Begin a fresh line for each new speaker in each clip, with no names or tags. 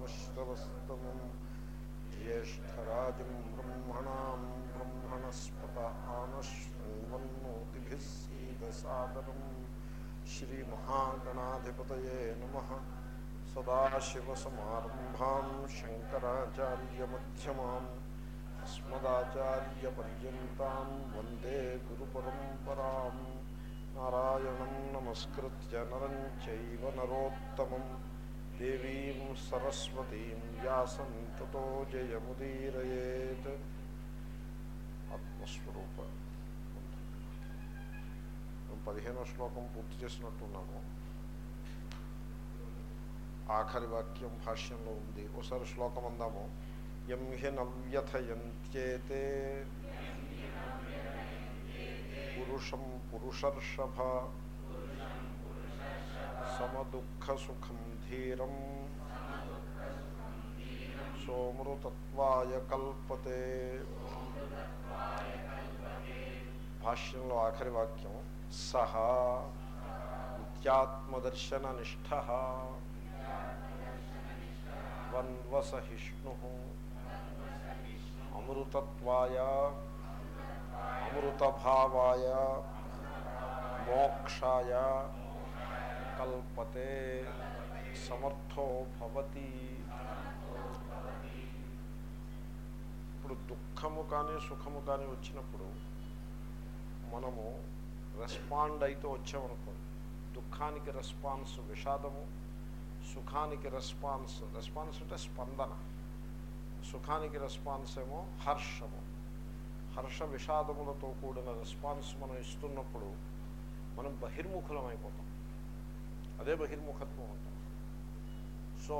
उपवीतिनमुद्गमश्रवस्तमं ज्येष्ठराजं ब्रह्मणां ब्रह्मणस्पत आनश्वन्नोतिभिः सीदसादरं श्रीमहागणाधिपतये नमः सदाशिवसमारम्भां शङ्कराचार्यमध्यमाम् अस्मदाचार्यपर्यन्तां वन्दे गुरुपरम्परां नारायणं नमस्कृत्य नरं चैव नरोत्तमं దేవీం సరస్వతీం వ్యాసం తో జయముదీరేత్ ఆత్మస్వరూప పదిహేనో శ్లోకం పూర్తి చేసినట్టున్నాము. ఆఖరి వాక్యం భాష్యంలో ఉంది. ఒకసారి శ్లోకం అందాము. ఎం హి నవ్యథయంత్యేతే. పురుషం పురుషర్షభ. సమదుఃఖ సుఖం ధీరం సోమృతత్వాయ కల్పతే భాష్యంలో ఆఖరి వాక్యం సహ నిత్యాత్మదర్శన నిష్ఠ వన్వసహిష్ణు అమృతత్వాయ అమృతభావాయ మోక్షాయ కల్పతే సమర్థో భవతి. ఇప్పుడు దుఃఖము కానీ సుఖము కానీ వచ్చినప్పుడు మనము రెస్పాండ్ అయితే వచ్చామనుకోండి. దుఃఖానికి రెస్పాన్స్ విషాదము సుఖానికి రెస్పాన్స్ రెస్పాన్స్ అంటే స్పందన. సుఖానికి రెస్పాన్స్ ఏమో హర్షము. హర్ష విషాదములతో కూడిన రెస్పాన్స్ మనం ఇస్తున్నప్పుడు మనం బహిర్ముఖులం అయిపోతాం అదే బహిర్ముఖత్వం అంటాం. సో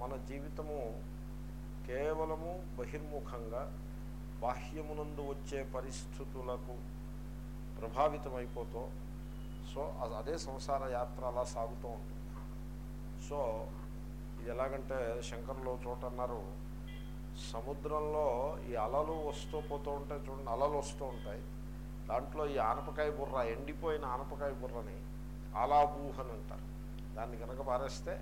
మన జీవితము కేవలము బహిర్ముఖంగా బాహ్యమునందు వచ్చే పరిస్థితులకు ప్రభావితమైపోతూ సో అదే సంసార యాత్ర అలా సాగుతూ ఉంటుంది. సో ఇది ఎలాగంటే శంకర్లో చోట అన్నారు సముద్రంలో ఈ అలలు వస్తూ పోతూ ఉంటాయి చూడండి అలలు వస్తూ ఉంటాయి. దాంట్లో ఈ ఆనపకాయ బుర్ర ఎండిపోయిన ఆనపకాయ బుర్రని ఆలాబూహ్ అని అంటారు దాన్ని కనుక పారేస్తే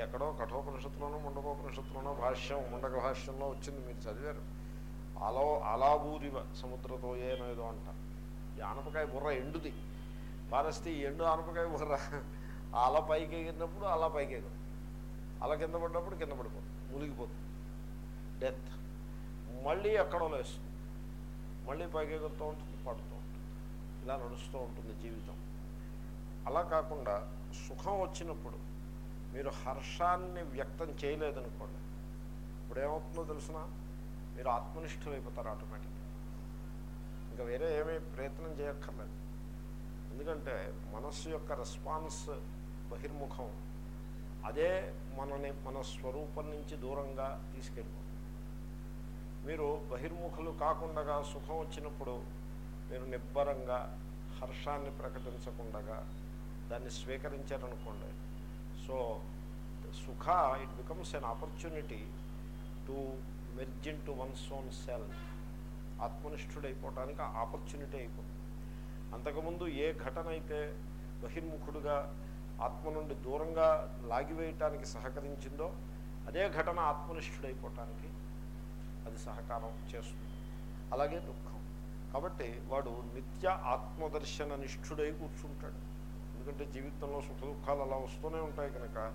ఎక్కడో కఠోపనిషత్తులోనో ముండకోపనిషత్తులోనో భాష్యం ముండక భాష్యంలో వచ్చింది మీరు చదివారు. అలో అలాబూరివ సముద్రతో ఏనేదో అంటారు. ఈ ఆనపకాయ బుర్ర ఎండుది. పారేస్తే ఎండు ఆనపకాయ బుర్ర అల పైకి ఎగిరినప్పుడు అలా పైకి ఎగరు అలా కింద పడినప్పుడు కింద పడిపోతుంది మునిగిపోతుంది డెత్ మళ్ళీ ఎక్కడో లేస్తుంది. మళ్ళీ పైకి ఎగురుతూ ఉంటుంది పడుతూ ఉంటుంది. ఇలా నడుస్తూ ఉంటుంది జీవితం. అలా కాకుండా సుఖం వచ్చినప్పుడు మీరు హర్షాన్ని వ్యక్తం చేయలేదనుకోండి. ఇప్పుడు ఏమవుతుందో తెలిసిన? మీరు ఆత్మనిష్ఠులు ఆటోమేటిక్గా. ఇంకా వేరే ఏమీ ప్రయత్నం చేయక్కర్లేదు. ఎందుకంటే మనస్సు యొక్క రెస్పాన్స్ బహిర్ముఖం. అదే మనని మన స్వరూపం నుంచి దూరంగా తీసుకెళ్ళిపోతుంది. మీరు బహిర్ముఖులు కాకుండా సుఖం వచ్చినప్పుడు మీరు నిబ్బరంగా హర్షాన్ని ప్రకటించకుండా దాన్ని స్వీకరించారనుకోండి సో సుఖ it becomes an opportunity to merge into one's own self ఆత్మనిష్ఠుడైపోవటానికి opportunity అయిపోతుంది. అంతకుముందు ఏ ఘటన అయితే బహిర్ముఖుడుగా ఆత్మ నుండి దూరంగా లాగివేయటానికి సహకరించిందో అదే ఘటన ఆత్మనిష్ఠుడైపోవటానికి అది సహకారం చేస్తుంది. అలాగే దుఃఖం. కాబట్టి వాడు నిత్య ఆత్మదర్శన నిష్ఠుడై కూర్చుంటాడు. ఎందుకంటే జీవితంలో సుఖ దుఃఖాలు అలా వస్తూనే ఉంటాయి కనుక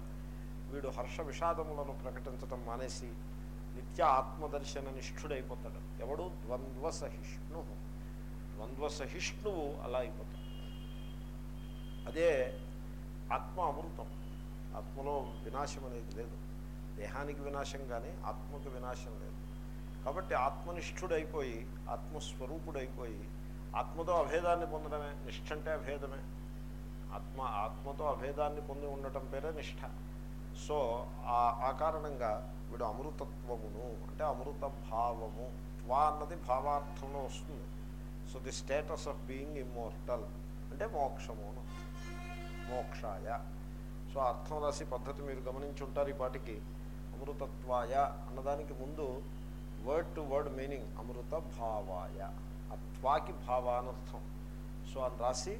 వీడు హర్ష విషాదములను ప్రకటించడం మానేసి నిత్య ఆత్మదర్శన నిష్ఠుడైపోతాడు. ఎవడు? ద్వంద్వ సహిష్ణు ద్వంద్వ సహిష్ణువు అలా అయిపోతాడు. అదే ఆత్మ అమృతం. ఆత్మలో వినాశం అనేది లేదు. దేహానికి వినాశం కానీ ఆత్మకు వినాశం లేదు. కాబట్టి ఆత్మనిష్ఠుడైపోయి ఆత్మస్వరూపుడైపోయి ఆత్మతో అభేదాన్ని పొందడమే నిష్ఠ అంటే అభేదమే. ఆత్మ ఆత్మతో అభేదాన్ని పొంది ఉండటం పేరే నిష్ఠ. సో ఆ కారణంగా వీడు అమృతత్వమును అంటే అమృత భావము త్వా అన్నది భావార్థంలో వస్తుంది. So the status of being immortal అంటే మోక్షమును మోక్షాయ. సో అర్థం రాసి పద్ధతి మీరు గమనించి ఉంటారు ఈ పాటికి. అమృతత్వాయ అన్నదానికి ముందు వర్డ్ టు వర్డ్ మీనింగ్ అమృత భావాయ అత్వాకి భావానర్థం. సో అని రాసి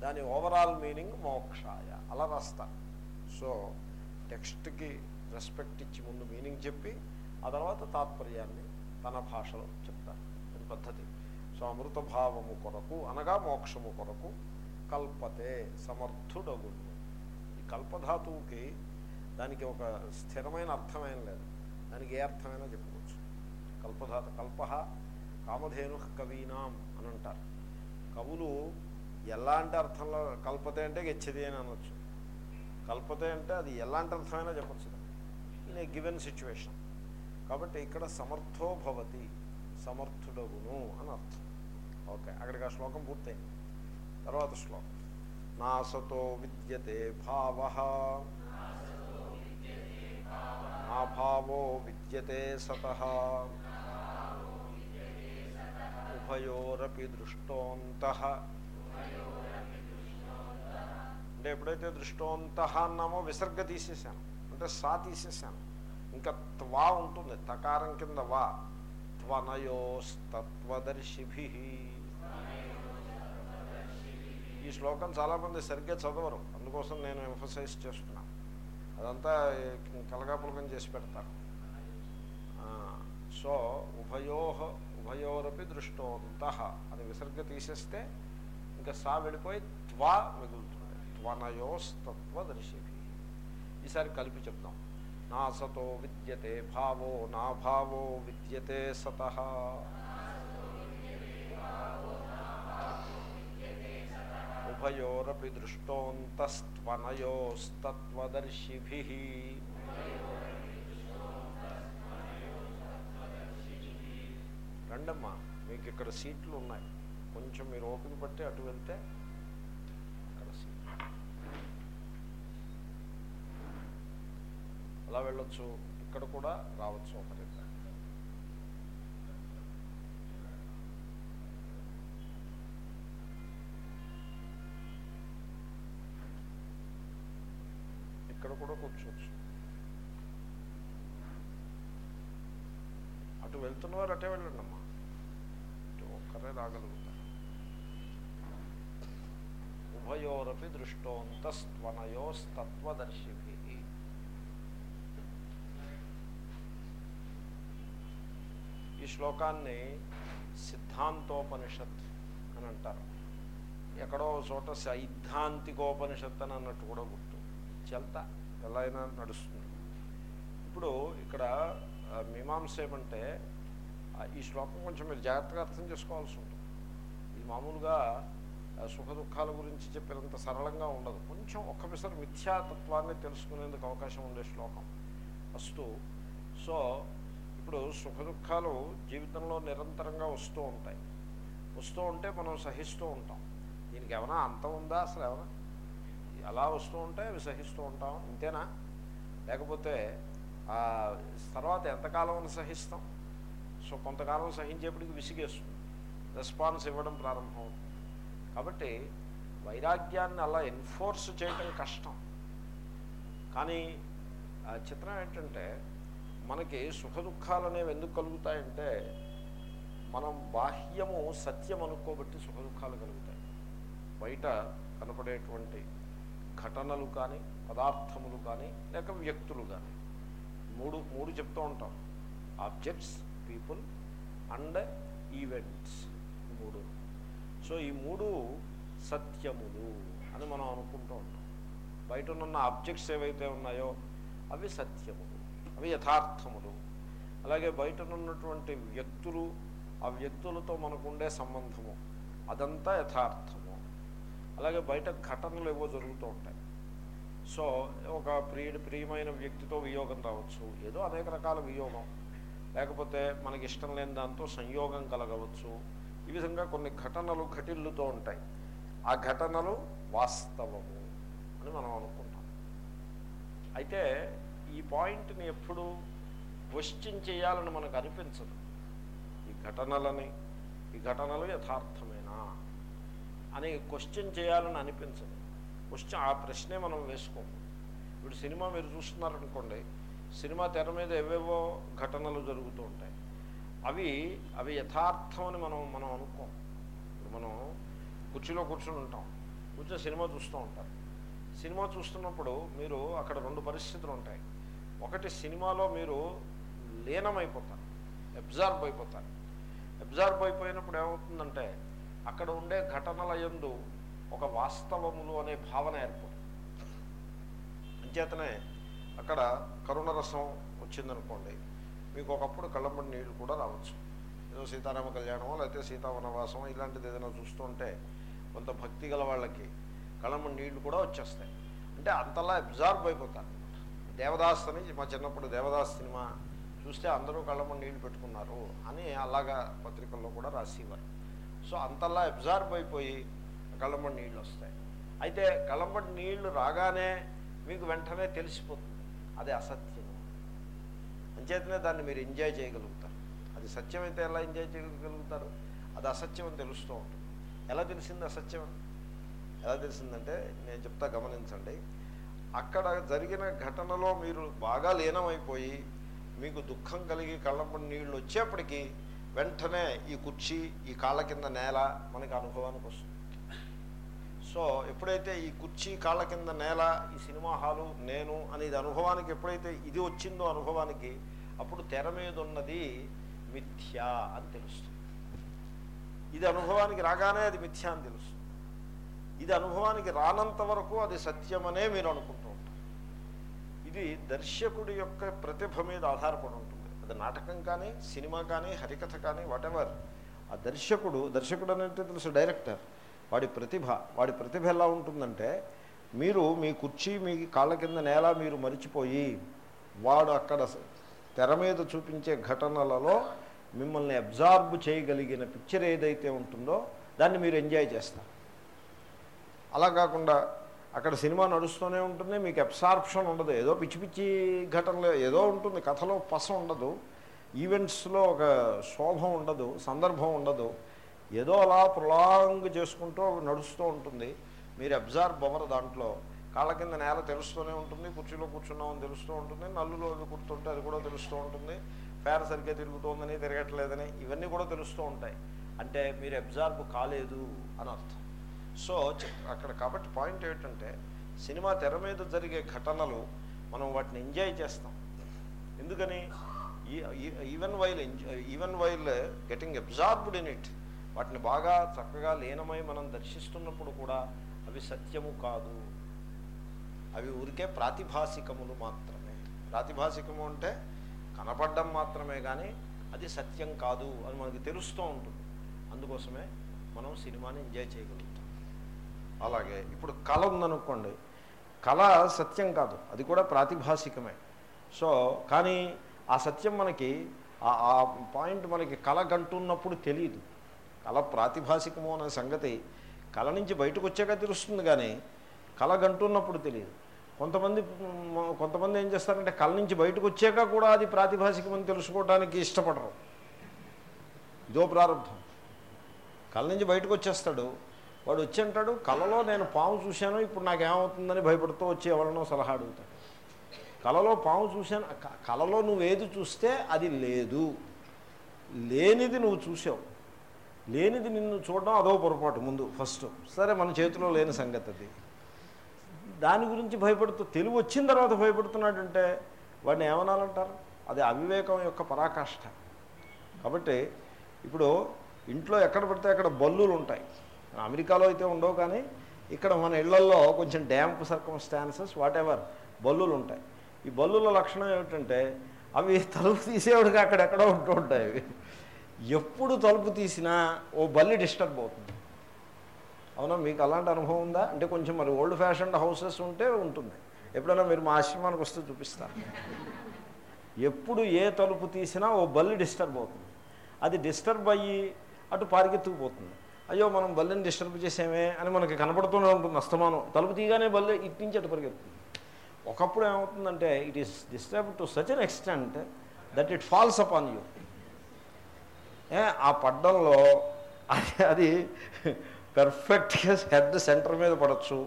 దాని ఓవరాల్ మీనింగ్ మోక్షాయ అలా రాస్తారు సో టెక్స్ట్కి రెస్పెక్ట్ ఇచ్చి ముందు మీనింగ్ చెప్పి ఆ తర్వాత తాత్పర్యాన్ని తన భాషలో చెప్తారు. అది పద్ధతి. సో అమృత భావము కొరకు అనగా మోక్షము కొరకు కల్పతే సమర్థుడగును. ఈ కల్పధాతువుకి దానికి ఒక స్థిరమైన అర్థమేం లేదు. దానికి ఏ అర్థమైనా చెప్పుకోవచ్చు. కల్పధాత కల్ప కామధేను కవీనాం అని అంటారు. కవులు ఎలాంటి అర్థంలో కల్పతే అంటే గెచ్చది అని అనొచ్చు. కల్పతే అంటే అది ఎలాంటి అర్థమైనా చెప్పచ్చు ఇన్ ఏ గివెన్ సిచ్యువేషన్ కాబట్టి ఇక్కడ సమర్థో భవతి సమర్థుడగును అని అర్థం. ఓకే అక్కడికి ఆ శ్లోకం పూర్తయింది. తర్వాత శ్లోకం. నాసతో విద్యతే భావ. నా భావో విద్యతే సత. ఉభయోరపి దృష్టోంత. అంటే ఎప్పుడైతే దృష్టోంత అన్నామో విసర్గ తీసేసాను అంటే సా తీసేసాను ఇంకా త్వా ఉంటుంది. తకారం కింద వా. త్వనయోస్తత్వదర్శిభి. ఈ శ్లోకం చాలామంది సరిగ్గా చదవరు. అందుకోసం నేను ఎంఫసైజ్ చేస్తున్నాను అదంతా కలగాపులకం చేసి పెడతారు. సో ఉభయో ఉభయోరపి దృష్టోంత అని విసర్గ తీసేస్తే ఇంకా సా వెళ్ళిపోయి త్వా మిగులుతుంది త్వనయోస్తత్వదర్శిభి ఈసారి కలిపి చెప్దాం నా సతో విద్యతే భావో నా భావో విద్యతే సత ఉభయోరపి దృష్టోంతస్త్వనయోస్తత్వదర్శిభి రండమ్మా మీకు ఇక్కడ సీట్లు ఉన్నాయి కొంచెం మీరు ఓపిక పట్టి అటు వెళ్తే అలా వెళ్ళొచ్చు ఇక్కడ కూడా రావచ్చు ఒకరిద్దరు ఇక్కడ కూడా కూర్చోవచ్చు. అటు వెళ్తున్నవారు అటే వెళ్ళండి అమ్మా ఒక్కరే రాగలరు. ఉభయోరపి దృష్టోంతస్త్వనయోస్తత్వదర్శిభి. ఈ శ్లోకాన్ని సిద్ధాంతోపనిషత్ అని అంటారు. ఎక్కడో చోట సైద్ధాంతికోపనిషత్ అని అన్నట్టు కూడా గుర్తు. చెల్త ఎలా అయినా నడుస్తుంది. ఇప్పుడు ఇక్కడ మీమాంస ఏమంటే ఈ శ్లోకం కొంచెం మీరు జాగ్రత్తగా అర్థం చేసుకోవాల్సి ఉంటుంది. ఇది మామూలుగా సుఖ దుఃఖాల గురించి చెప్పినంత సరళంగా ఉండదు. కొంచెం ఒక్క మిథ్యాతత్వాన్ని తెలుసుకునేందుకు అవకాశం ఉండే శ్లోకం. ఫస్ట్ సో ఇప్పుడు సుఖ దుఃఖాలు జీవితంలో నిరంతరంగా వస్తూ ఉంటాయి. వస్తూ ఉంటే మనం సహిస్తూ ఉంటాం. దీనికి ఏమైనా అంతం ఉందా అసలు ఏమైనా? అలా వస్తూ ఉంటే అవి సహిస్తూ ఉంటాం ఇంతేనా? లేకపోతే తర్వాత ఎంతకాలం అని సహిస్తాం? సో కొంతకాలం సహించేప్పటికి విసిగేస్తుంది. రెస్పాన్స్ ఇవ్వడం ప్రారంభం అవుతుంది కాబట్టి వైరాగ్యాన్ని అలా ఎన్ఫోర్స్ చేయటం కష్టం. కానీ ఆ చిత్రం ఏంటంటే మనకి సుఖ దుఃఖాలు అనేవి ఎందుకు కలుగుతాయంటే మనం బాహ్యము సత్యం అనుకోబట్టి సుఖ దుఃఖాలు కలుగుతాయి. బయట కనపడేటువంటి ఘటనలు కానీ పదార్థములు కానీ లేక వ్యక్తులు కానీ. మూడు మూడు చెప్తూ ఉంటాం. Objects people and events. మూడు. సో ఈ మూడు సత్యములు అని మనం అనుకుంటూ ఉంటాం. బయట ఉన్న ఆబ్జెక్ట్స్ ఏవైతే ఉన్నాయో అవి సత్యములు అవి యథార్థములు. అలాగే బయట ఉన్నటువంటి వ్యక్తులు ఆ వ్యక్తులతో మనకు ఉండే సంబంధము అదంతా యథార్థము. అలాగే బయట ఘటనలు ఏవో జరుగుతూ ఉంటాయి. సో ఒక ప్రియ ప్రియమైన వ్యక్తితో వియోగం రావచ్చు ఏదో అనేక రకాల వియోగం. లేకపోతే మనకి ఇష్టం లేని దాంతో సంయోగం కలగవచ్చు. ఈ విధంగా కొన్ని ఘటనలు ఘటిల్లుతూ ఉంటాయి. ఆ ఘటనలు వాస్తవము అని మనం అనుకుంటాం. అయితే ఈ పాయింట్ని ఎప్పుడు క్వశ్చన్ చేయాలని మనకు అనిపించదు. ఈ ఘటనలని ఈ ఘటనలు యథార్థమేనా అని క్వశ్చన్ చేయాలని అనిపించదు. క్వశ్చన్ ఆ ప్రశ్నే మనం వేసుకోము. ఇప్పుడు సినిమా మీరు చూస్తున్నారనుకోండి సినిమా తెర మీద ఏవేవో ఘటనలు జరుగుతూ ఉంటాయి. అవి అవి యథార్థమని మనం మనం అనుకోం. ఇప్పుడు మనం కుర్చీలో కూర్చుని ఉంటాం. కూర్చొని సినిమా చూస్తూ ఉంటారు సినిమా చూస్తున్నప్పుడు మీరు అక్కడ రెండు పరిస్థితులు ఉంటాయి. ఒకటి సినిమాలో మీరు లీనమైపోతారు. అబ్జార్బ్ అయిపోతారు. అబ్జార్బ్ అయిపోయినప్పుడు ఏమవుతుందంటే అక్కడ ఉండే ఘటనల యందు ఒక వాస్తవములు అనే భావన ఏర్పడుతుంది. అంచేతనే అక్కడ కరుణరసం వచ్చిందనుకోండి మీకు ఒకప్పుడు కళ్ళంబడి నీళ్ళు కూడా రావచ్చు. ఏదో సీతారామ కళ్యాణమో లేకపోతే సీతావనవాసం ఇలాంటిది ఏదైనా చూస్తుంటే కొంత భక్తి గల వాళ్ళకి కళ్ళంబడి నీళ్ళు కూడా వచ్చేస్తాయి. అంటే అంతలా అబ్జార్బ్ అయిపోతారు. దేవదాస్ అని మా చిన్నప్పుడు దేవదాస్ సినిమా చూస్తే అందరూ కళ్ళంబడి నీళ్ళు పెట్టుకున్నారు అని అలాగా పత్రికల్లో కూడా రాసేవారు. సో అంతలా అబ్జార్బ్ అయిపోయి కళ్ళంబడి నీళ్ళు వస్తాయి. అయితే కళ్ళంబడి నీళ్ళు రాగానే మీకు వెంటనే తెలిసిపోతుంది. అది అసత్యం. అంచేతనే దాన్ని మీరు ఎంజాయ్ చేయగలుగుతారు. అది సత్యం అయితే ఎలా ఎంజాయ్ చేయగలుగుతారు? అది అసత్యం అని తెలుస్తూ ఉంటుంది. ఎలా తెలిసింది అసత్యం? ఎలా తెలిసిందంటే నేను చెప్తా గమనించండి. అక్కడ జరిగిన ఘటనలో మీరు బాగా లీనమైపోయి మీకు దుఃఖం కలిగి కళ్ళప్పుడు నీళ్ళు వచ్చేప్పటికీ వెంటనే ఈ కుర్చీ ఈ కాళ్ళ కింద నేల మనకి అనుభవానికి వస్తుంది. సో ఎప్పుడైతే ఈ కుర్చీ కాళ్ళ కింద నేల ఈ సినిమా హాలు నేను అనేది అనుభవానికి ఎప్పుడైతే ఇది వచ్చిందో అనుభవానికి అప్పుడు తెర మీద ఉన్నది మిథ్యా అని తెలుస్తుంది. ఇది అనుభవానికి రాగానే అది మిథ్యా అని తెలుస్తుంది. ఇది అనుభవానికి రానంత వరకు అది సత్యమనే మీరు అనుకుంటూ ఉంటారు. ఇది దర్శకుడి యొక్క ప్రతిభ మీద ఆధారపడి ఉంటుంది. అది నాటకం కానీ సినిమా కానీ హరికథ కానీ వాటెవర్ ఆ దర్శకుడు దర్శకుడు అంటే తెలుసు డైరెక్టర్ వాడి ప్రతిభ వాడి ప్రతిభ ఎలా ఉంటుందంటే మీరు మీ కుర్చీ మీ కాళ్ళ కింద నేల మీరు మరిచిపోయి వాడు అక్కడ తెర మీద చూపించే ఘటనలలో మిమ్మల్ని అబ్జార్బ్ చేయగలిగిన పిక్చర్ ఏదైతే ఉంటుందో దాన్ని మీరు ఎంజాయ్ చేస్తారు. అలా కాకుండా అక్కడ సినిమా నడుస్తూనే ఉంటుంది మీకు అబ్సార్ప్షన్ ఉండదు. ఏదో పిచ్చి పిచ్చి ఘటనలు ఏదో ఉంటుంది కథలో పస ఉండదు ఈవెంట్స్లో ఒక శోభం ఉండదు సందర్భం ఉండదు. ఏదో అలా ప్రొలాంగ్ చేసుకుంటూ నడుస్తూ ఉంటుంది. మీరు అబ్జార్బ్ అవ్వరు దాంట్లో. కాళ్ళ కింద నేల తెలుస్తూనే ఉంటుంది కుర్చీలో కూర్చున్నామని తెలుస్తూ ఉంటుంది నల్లులో అవి కుడుతుంటే అది తెలుస్తూ ఉంటుంది. ఫ్యాన్ సరిగ్గా తిరుగుతోందని తిరగట్లేదని ఇవన్నీ కూడా తెలుస్తూ ఉంటాయి. అంటే మీరు అబ్జార్బ్ కాలేదు అని అర్థం. సో చె- అక్కడ కాబట్టి పాయింట్ ఏంటంటే సినిమా తెర మీద జరిగే ఘటనలు మనం వాటిని ఎంజాయ్ చేస్తాం. ఎందుకని? Even while even while getting absorbed in it. వాటిని బాగా చక్కగా లీనమై మనం దర్శిస్తున్నప్పుడు కూడా అవి సత్యము కాదు. అవి ఊరికే ప్రాతిభాసికములు మాత్రమే. ప్రాతిభాసికము అంటే కనపడడం మాత్రమే కానీ అది సత్యం కాదు అని మనకి తెలుస్తూ ఉంటుంది. అందుకోసమే మనం సినిమాని ఎంజాయ్ చేయగలుగుతాం. అలాగే ఇప్పుడు కళ ఉందనుకోండి కళ సత్యం కాదు అది కూడా ప్రాతిభాసికమే. సో కానీ ఆ సత్యం మనకి ఆ ఆ పాయింట్ మనకి కళ గంటున్నప్పుడు తెలియదు. కళ ప్రాతిభాసికము అనే సంగతి కళ నుంచి బయటకు వచ్చాక తెలుస్తుంది కానీ కళ గంటున్నప్పుడు తెలియదు. కొంతమంది కొంతమంది ఏం చేస్తారంటే కళ్ళ నుంచి బయటకు వచ్చాక కూడా అది ప్రాతిభాషికమని తెలుసుకోవడానికి ఇష్టపడరు. ఇదో ప్రారంభం. కళ్ళ నుంచి బయటకు వచ్చేస్తాడు. వాడు వచ్చి అంటాడు కళలో నేను పాము చూశాను ఇప్పుడు నాకేమవుతుందని భయపడుతూ వచ్చి ఎవరినో సలహా అడుగుతాడు. కళలో పాము చూశాను కళలో నువ్వేది చూస్తే అది లేదు. లేనిది నువ్వు చూసావు లేనిది నిన్ను చూడడం అదో పొరపాటు ముందు ఫస్ట్. సరే మన చేతిలో లేని సంగతి అది. దాని గురించి భయపడుతూ తెలివి వచ్చిన తర్వాత భయపడుతున్నాడంటే వాడిని ఏమనాలంటారు? అది అవివేకం యొక్క పరాకాష్ఠ కాబట్టి ఇప్పుడు ఇంట్లో ఎక్కడ పడితే అక్కడ బల్లులు ఉంటాయి. అమెరికాలో అయితే ఉండవు కానీ ఇక్కడ మన ఇళ్ళల్లో కొంచెం డ్యాంప్ సర్కమ్స్టాన్సెస్ వాట్ ఎవర్ బల్లులు ఉంటాయి. ఈ బల్లుల లక్షణం ఏమిటంటే అవి తలుపు తీసేవాడికి అక్కడెక్కడో ఉంటూ ఉంటాయి. అవి ఎప్పుడు తలుపు తీసినా ఓ బల్లి డిస్టర్బ్ అవుతుంది. అవునా మీకు అలాంటి అనుభవం ఉందా? అంటే కొంచెం మరి ఓల్డ్ ఫ్యాషన్డ్ హౌసెస్ ఉంటే ఉంటుంది. ఎప్పుడైనా మీరు మా ఆశ్రమానికి వస్తే చూపిస్తారు. ఎప్పుడు ఏ తలుపు తీసినా ఓ బల్లి డిస్టర్బ్ అవుతుంది. అది డిస్టర్బ్ అయ్యి అటు పారికెత్తుకుపోతుంది. అయ్యో మనం బల్లిని డిస్టర్బ్ చేసామే అని మనకి కనపడుతూనే ఉంటుంది అస్తమానం. తలుపు తీయగానే బల్లి ఇటు నుంచి అటు పరిగెత్తుంది ఒకప్పుడు ఏమవుతుందంటే it is disturbed to such an extent that it falls upon you ఆ పడ్డంలో అది అది పెర్ఫెక్ట్గా హెడ్ సెంటర్ మీద పడవచ్చు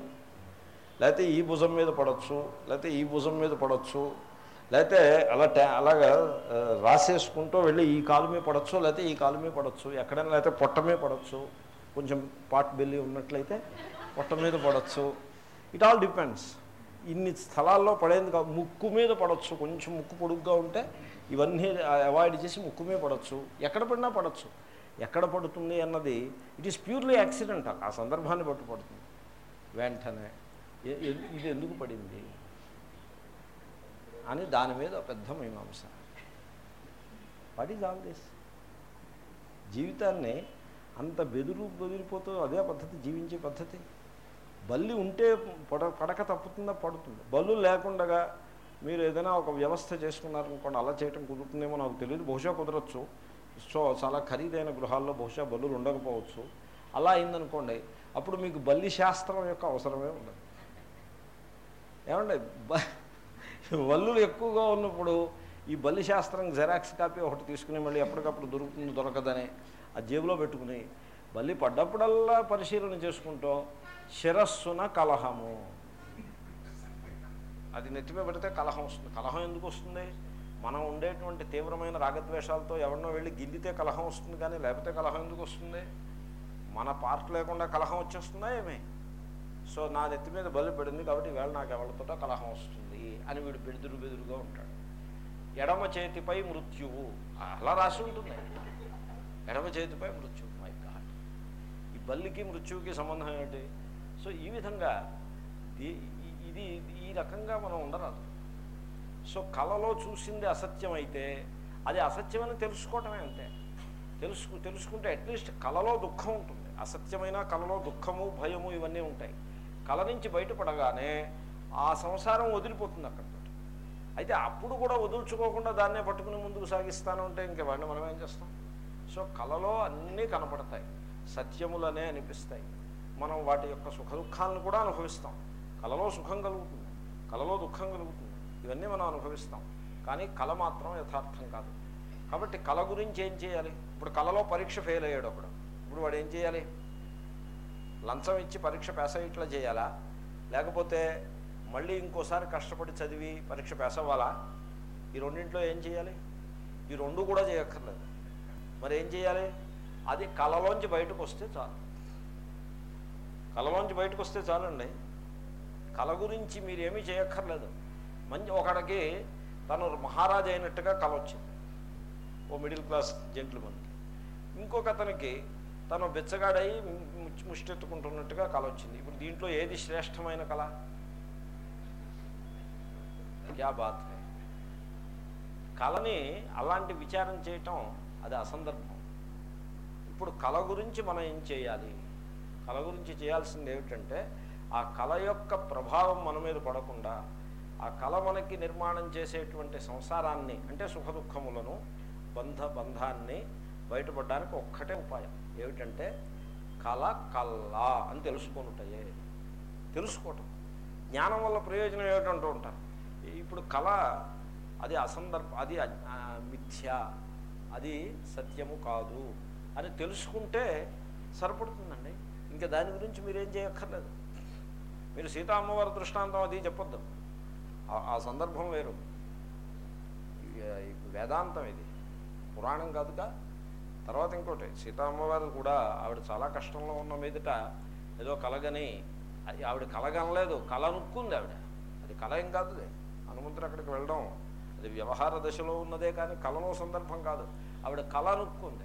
లేకపోతే ఈ భుజం మీద పడవచ్చు లేకపోతే ఈ భుజం మీద పడవచ్చు లేకపోతే అలా టా అలాగా రాసేసుకుంటూ వెళ్ళి ఈ కాలు మీద పడవచ్చు లేకపోతే ఈ కాలు మీద పడవచ్చు ఎక్కడైనా లేకపోతే పొట్ట మీద పడవచ్చు కొంచెం పాట్ బెల్లి ఉన్నట్లయితే పొట్ట మీద పడవచ్చు ఇట్ ఆల్ డిపెండ్స్ ఇన్ని స్థలాల్లో పడేంది కాదు ముక్కు మీద పడవచ్చు కొంచెం ముక్కు పొడుగ్గా ఉంటే ఇవన్నీ అవాయిడ్ చేసి ముక్కు మీద పడవచ్చు ఎక్కడ పడినా పడవచ్చు ఎక్కడ పడుతుంది అన్నది ఇట్ ఈస్ ప్యూర్లీ యాక్సిడెంట్ ఆ సందర్భాన్ని బట్టి పడుతుంది. వెంటనే ఇది ఎందుకు పడింది? అని దాని మీద పెద్ద మీమాంస. వాట్ ఈజ్ ఆల్ దిస్ జీవితాన్ని అంత బెదురు బెదిరిపోతూ అదే పద్ధతి జీవించే పద్ధతి. బల్లి ఉంటే పడ పడక తప్పుతుందా? పడుతుంది. బల్లు లేకుండా మీరు ఏదైనా ఒక వ్యవస్థ చేసుకున్నారనుకోండి అలా చేయటం కుదురుతుందేమో నాకు తెలియదు. బహుశా కుదరచ్చు. సో చాలా ఖరీదైన గృహాల్లో బహుశా బల్లులు ఉండకపోవచ్చు. అలా అయిందనుకోండి అప్పుడు మీకు బల్లి శాస్త్రం యొక్క అవసరమే ఉండదు. ఏమండి? బ- బల్లులు ఎక్కువగా ఉన్నప్పుడు ఈ బల్లి శాస్త్రం జెరాక్స్ కాపీ ఒకటి తీసుకుని మళ్ళీ ఎప్పటికప్పుడు దొరుకుతుంది దొరకదని ఆ జేబులో పెట్టుకుని బల్లి పడ్డప్పుడల్లా పరిశీలన చేసుకుంటూ శిరస్సున కలహము. అది నెత్తిమే పెడితే కలహం వస్తుంది. కలహం ఎందుకు వస్తుంది? మనం ఉండేటువంటి తీవ్రమైన రాగద్వేషాలతో ఎవరినో వెళ్ళి గిల్లితే కలహం వస్తుంది కానీ లేకపోతే కలహం ఎందుకు వస్తుంది? మన పార్ట్ లేకుండా కలహం వచ్చేస్తుందా ఏమి? సో నా నెత్తి మీద బలి పడింది కాబట్టి వేళ నాకు ఎవరితోటో కలహం వస్తుంది అని వీడు బెదురు బెదురుగా ఉంటాడు. ఎడమ చేతిపై మృత్యువు. అలా రాసి ఉంటుంది. ఎడమ చేతిపై మృత్యువు. మై గాడ్ ఈ బల్లికి మృత్యువుకి సంబంధం ఏంటి సో ఈ విధంగా ఇది ఈ రకంగా మనం ఉండరాదు. సో కళలో చూసింది అసత్యం అయితే అది అసత్యమని తెలుసుకోవటమే అంతే. తెలుసుకు తెలుసుకుంటే అట్లీస్ట్ కళలో దుఃఖం ఉంటుంది. అసత్యమైన కళలో దుఃఖము భయము ఇవన్నీ ఉంటాయి. కళ నుంచి బయటపడగానే ఆ సంసారం వదిలిపోతుంది అక్కడ అయితే అప్పుడు కూడా వదులుచుకోకుండా దాన్నే పట్టుకుని ముందుకు సాగిస్తాను అంటే ఇంక వాడిని మనం ఏం చేస్తాం? సో కళలో అన్నీ కనపడతాయి. సత్యములనే అనిపిస్తాయి. మనం వాటి యొక్క సుఖ దుఃఖాలను కూడా అనుభవిస్తాం. కళలో సుఖం కలుగుతుంది. కళలో దుఃఖం కలుగుతుంది. ఇవన్నీ మనం అనుభవిస్తాం. కానీ కళ మాత్రం యథార్థం కాదు. కాబట్టి కళ గురించి ఏం చేయాలి? ఇప్పుడు కళలో పరీక్ష ఫెయిల్ అయ్యాడు అప్పుడు. ఇప్పుడు వాడు ఏం చేయాలి? లంచం ఇచ్చి పరీక్ష పాస్ ఇట్లా చేయాలా? లేకపోతే మళ్ళీ ఇంకోసారి కష్టపడి చదివి పరీక్ష పాస్ అవ్వాలా? ఈ రెండింట్లో ఏం చేయాలి? ఈ రెండు కూడా చేయక్కర్లేదు. మరి ఏం చేయాలి? అది కళలోంచి బయటకు వస్తే చాలు. కళలోంచి బయటకు వస్తే చాలండి. కళ గురించి మీరేమీ చేయక్కర్లేదు. మంచి ఒకడికి తను మహారాజు అయినట్టుగా కళ వచ్చింది ఓ మిడిల్ క్లాస్ జెంట్లమన్కి ఇంకొక అతనికి తను బెచ్చగాడై ముచ్చి- ముష్టెత్తుకుంటున్నట్టుగా కళ వచ్చింది ఇప్పుడు దీంట్లో ఏది శ్రేష్టమైన కళ? క్యా బాత్ కళని అలాంటి విచారం చేయటం అది అసందర్భం. ఇప్పుడు కళ గురించి మనం ఏం చేయాలి? కళ గురించి చేయాల్సింది ఏమిటంటే ఆ కళ యొక్క ప్రభావం మన మీద పడకుండా ఆ కళ మనకి నిర్మాణం చేసేటువంటి సంసారాన్ని అంటే సుఖ దుఃఖములను బంధ బంధాన్ని బయటపడడానికి ఒక్కటే ఉపాయం. ఏమిటంటే కళ కల్లా అని తెలుసుకుంటాయే తెలుసుకోవటం జ్ఞానం వల్ల ప్రయోజనం ఏమిటంటూ ఉంటారు. ఇప్పుడు కళ అది అసందర్భ అది మిథ్య అది సత్యము కాదు అని తెలుసుకుంటే సరిపడుతుందండి. ఇంకా దాని గురించి మీరేం చేయక్కర్లేదు. మీరు సీతా అమ్మవారి దృష్టాంతం అది చెప్పొద్దు. ఆ- సందర్భం వేరు. వేదాంతం ఇది. పురాణం కాదుగా తర్వాత ఇంకోటి సీతామ్మవారు కూడా ఆవిడ చాలా కష్టంలో ఉన్న మీదట ఏదో కలగని అది ఆవిడ కలగనలేదు కళ అనుక్కుంది ఆవిడ. అది కళ ఏం కాదు హనుమంతుడు అక్కడికి వెళ్ళడం అది వ్యవహార దశలో ఉన్నదే కానీ కళలో సందర్భం కాదు. ఆవిడ కళ అనుక్కుంది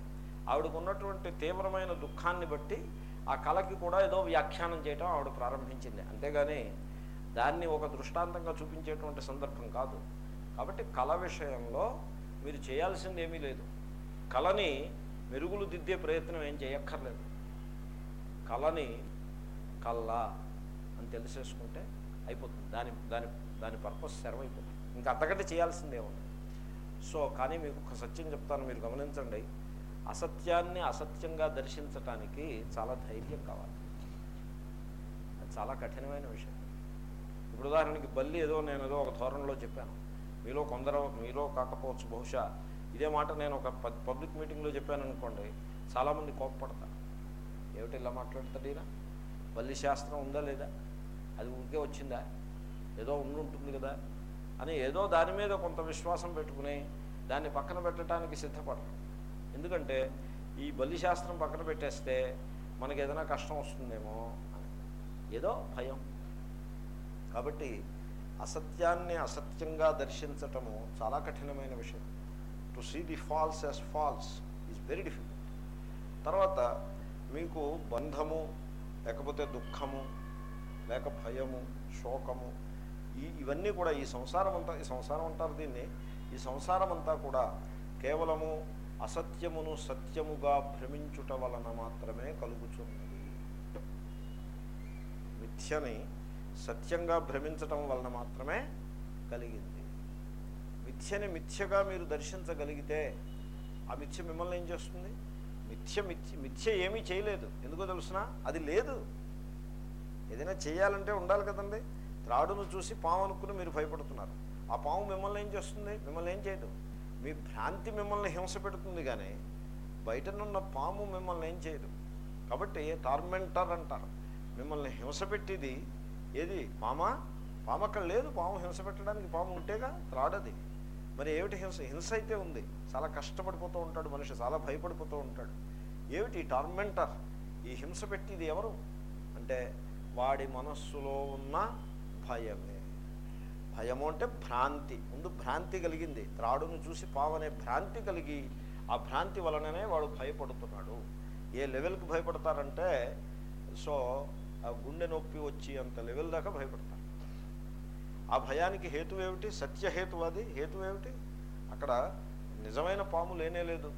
ఆవిడకు ఉన్నటువంటి తీవ్రమైన దుఃఖాన్ని బట్టి ఆ కళకి కూడా ఏదో వ్యాఖ్యానం చేయటం ఆవిడ ప్రారంభించింది. అంతేగాని దాన్ని ఒక దృష్టాంతంగా చూపించేటువంటి సందర్భం కాదు. కాబట్టి కళ విషయంలో మీరు చేయాల్సింది ఏమీ లేదు. కళని మెరుగులు దిద్దే ప్రయత్నం ఏం చేయక్కర్లేదు. కళని కళ్ళ అని తెలిసేసుకుంటే అయిపోతుంది. దాని దాని దాని పర్పస్ సెర్వ్ అయిపోతుంది ఇంకా అంతకంటే చేయాల్సిందే ఉంది సో కానీ మీకు ఒక సత్యం చెప్తాను మీరు గమనించండి. అసత్యాన్ని అసత్యంగా దర్శించటానికి చాలా ధైర్యం కావాలి. అది చాలా కఠినమైన విషయం. ఇప్పుడు ఉదాహరణకి బల్లి ఏదో నేను ఏదో ఒక ధోరణిలో చెప్పాను. మీలో కొందరు మీలో కాకపోవచ్చు బహుశా ఇదే మాట నేను ఒక పబ్లిక్ మీటింగ్లో చెప్పాను అనుకోండి చాలామంది కోప్పడతారు. ఏమిటి ఇలా మాట్లాడుతుంది ఈయన? బల్లి శాస్త్రం ఉందా లేదా? అది ఊరికే వచ్చిందా? ఏదో ఉండి ఉంటుంది కదా? అని ఏదో దాని మీద కొంత విశ్వాసం పెట్టుకుని దాన్ని పక్కన పెట్టడానికి సిద్ధపడరు. ఎందుకంటే ఈ బల్లి శాస్త్రం పక్కన పెట్టేస్తే మనకి ఏదైనా కష్టం వస్తుందేమో అని. ఏదో భయం. కాబట్టి అసత్యాన్ని అసత్యంగా దర్శించటము చాలా కఠినమైన విషయం. To see the false as false is very difficult తర్వాత మీకు బంధము లేకపోతే దుఃఖము లేక భయము శోకము ఈ ఇవన్నీ కూడా ఈ సంసారం అంతా ఈ సంసారం అంటారు దీన్ని. ఈ సంసారం అంతా కూడా కేవలము అసత్యమును సత్యముగా భ్రమించుట వలన మాత్రమే కలుగుచున్నది. మిథ్యని సత్యంగా భ్రమించటం వలన మాత్రమే కలిగింది. మిథ్యని మిథ్యగా మీరు దర్శించగలిగితే ఆ మిథ్య మిమ్మల్ని ఏం చేస్తుంది? మిథ్య మిథ్య మిథ్య ఏమీ చేయలేదు. ఎందుకో తెలుసునా? అది లేదు. ఏదైనా చేయాలంటే ఉండాలి కదండి. త్రాడును చూసి పాము అనుకుని మీరు భయపడుతున్నారు. ఆ పాము మిమ్మల్ని ఏం చేస్తుంది? మిమ్మల్ని ఏం చేయదు. మీ భ్రాంతి మిమ్మల్ని హింస పెడుతుంది కానీ బయటనున్న పాము మిమ్మల్ని ఏం చేయదు. కాబట్టి టార్మెంటర్ అంటారు. మిమ్మల్ని హింస పెట్టేది ఏది? పామ? పాము అక్కడ లేదు. పాము హింస పెట్టడానికి పాము ఉంటేగా త్రాడది. మరి ఏమిటి హింస? హింస అయితే ఉంది. చాలా కష్టపడిపోతూ ఉంటాడు మనిషి. చాలా భయపడిపోతూ ఉంటాడు. ఏమిటి టార్మెంటర్? ఈ హింస పెట్టిది ఎవరు? అంటే వాడి మనస్సులో ఉన్న భయమే. భయము అంటే భ్రాంతి. ముందు భ్రాంతి కలిగింది. త్రాడును చూసి పావనే భ్రాంతి కలిగి ఆ భ్రాంతి వలననే వాడు భయపడుతున్నాడు. ఏ లెవెల్కి భయపడతారంటే సో గుండె నొప్పి వచ్చి అంత లెవెల్ దాకా భయపడతారు. ఆ భయానికి హేతు ఏమిటి? సత్యహేతు అది. హేతు ఏమిటి? అక్కడ నిజమైన పాము లేనే లేదు.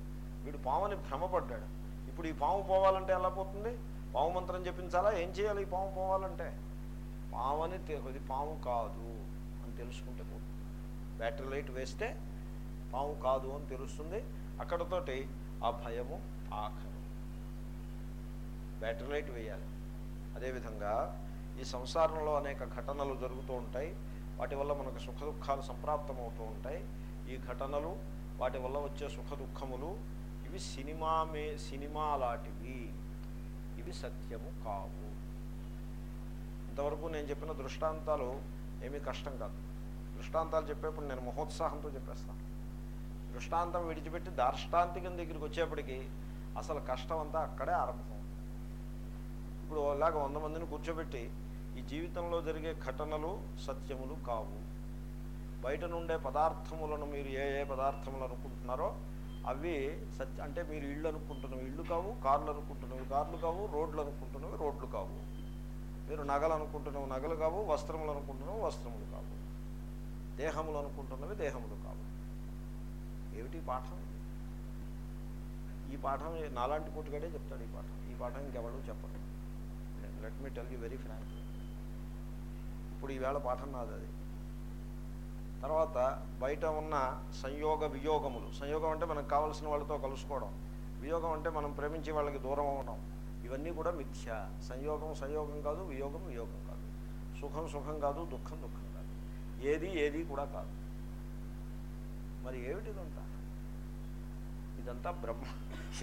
వీడు పాముని భ్రమపడ్డాడు. ఇప్పుడు ఈ పాము పోవాలంటే ఎలా పోతుంది? పాము మంత్రం చెప్పించాలా? ఏం చేయాలి ఈ పాము పోవాలంటే? పాము అని ఇది పాము కాదు అని తెలుసుకుంటే పోతుంది. బ్యాటరీ లైట్ వేస్తే పాము కాదు అని తెలుస్తుంది. అక్కడతోటి ఆ భయము ఆఖరు. బ్యాటరీ లైట్ వేయాలి. అదేవిధంగా ఈ సంసారంలో అనేక ఘటనలు జరుగుతూ ఉంటాయి. వాటి వల్ల మనకు సుఖ దుఃఖాలు సంప్రాప్తమవుతూ ఉంటాయి. ఈ ఘటనలు వాటి వల్ల వచ్చే సుఖ దుఃఖములు ఇవి సినిమా మే సినిమా లాంటివి. ఇవి సత్యము కావు. ఇంతవరకు నేను చెప్పిన దృష్టాంతాలు ఏమీ కష్టం కాదు. దృష్టాంతాలు చెప్పేప్పుడు నేను మహోత్సాహంతో చెప్పేస్తాను. దృష్టాంతం విడిచిపెట్టి దార్ష్టాంతికం దగ్గరికి వచ్చేప్పటికి అసలు కష్టం అంతా అక్కడే ఆరంభం ఇప్పుడు అలాగ వంద మందిని కూర్చోబెట్టి ఈ జీవితంలో జరిగే ఘటనలు సత్యములు కావు. బయట నుండే పదార్థములను మీరు ఏ ఏ పదార్థములు అనుకుంటున్నారో అవి సత్య అంటే మీరు ఇళ్ళు అనుకుంటున్నవి ఇళ్ళు కావు కార్లు అనుకుంటున్నవి కార్లు కావు రోడ్లు అనుకుంటున్నవి రోడ్లు కావు. మీరు నగలు అనుకుంటున్నవి నగలు కావు వస్త్రములు అనుకుంటున్నవి వస్త్రములు కావు. దేహములు అనుకుంటున్నవి దేహములు కావు. ఏమిటి పాఠం? ఈ పాఠం నాలాంటి పుట్టుగాడే చెప్తాడు ఈ పాఠం. ఈ పాఠం ఇంకెవడూ చెప్పడు. Let me tell you very frank ఇప్పుడు ఈవేళ పాఠం నాది అది. తర్వాత బయట ఉన్న సంయోగ వియోగములు. సంయోగం అంటే మనకు కావలసిన వాళ్ళతో కలుసుకోవడం. వియోగం అంటే మనం ప్రేమించే వాళ్ళకి దూరం అవ్వడం. ఇవన్నీ కూడా మిథ్య. సంయోగం సంయోగం కాదు వియోగం వియోగం కాదు. సుఖం సుఖం కాదు దుఃఖం దుఃఖం కాదు. ఏది ఏది కూడా కాదు. మరి ఏమిటి ఇదంతా ఇదంతా బ్రహ్మ.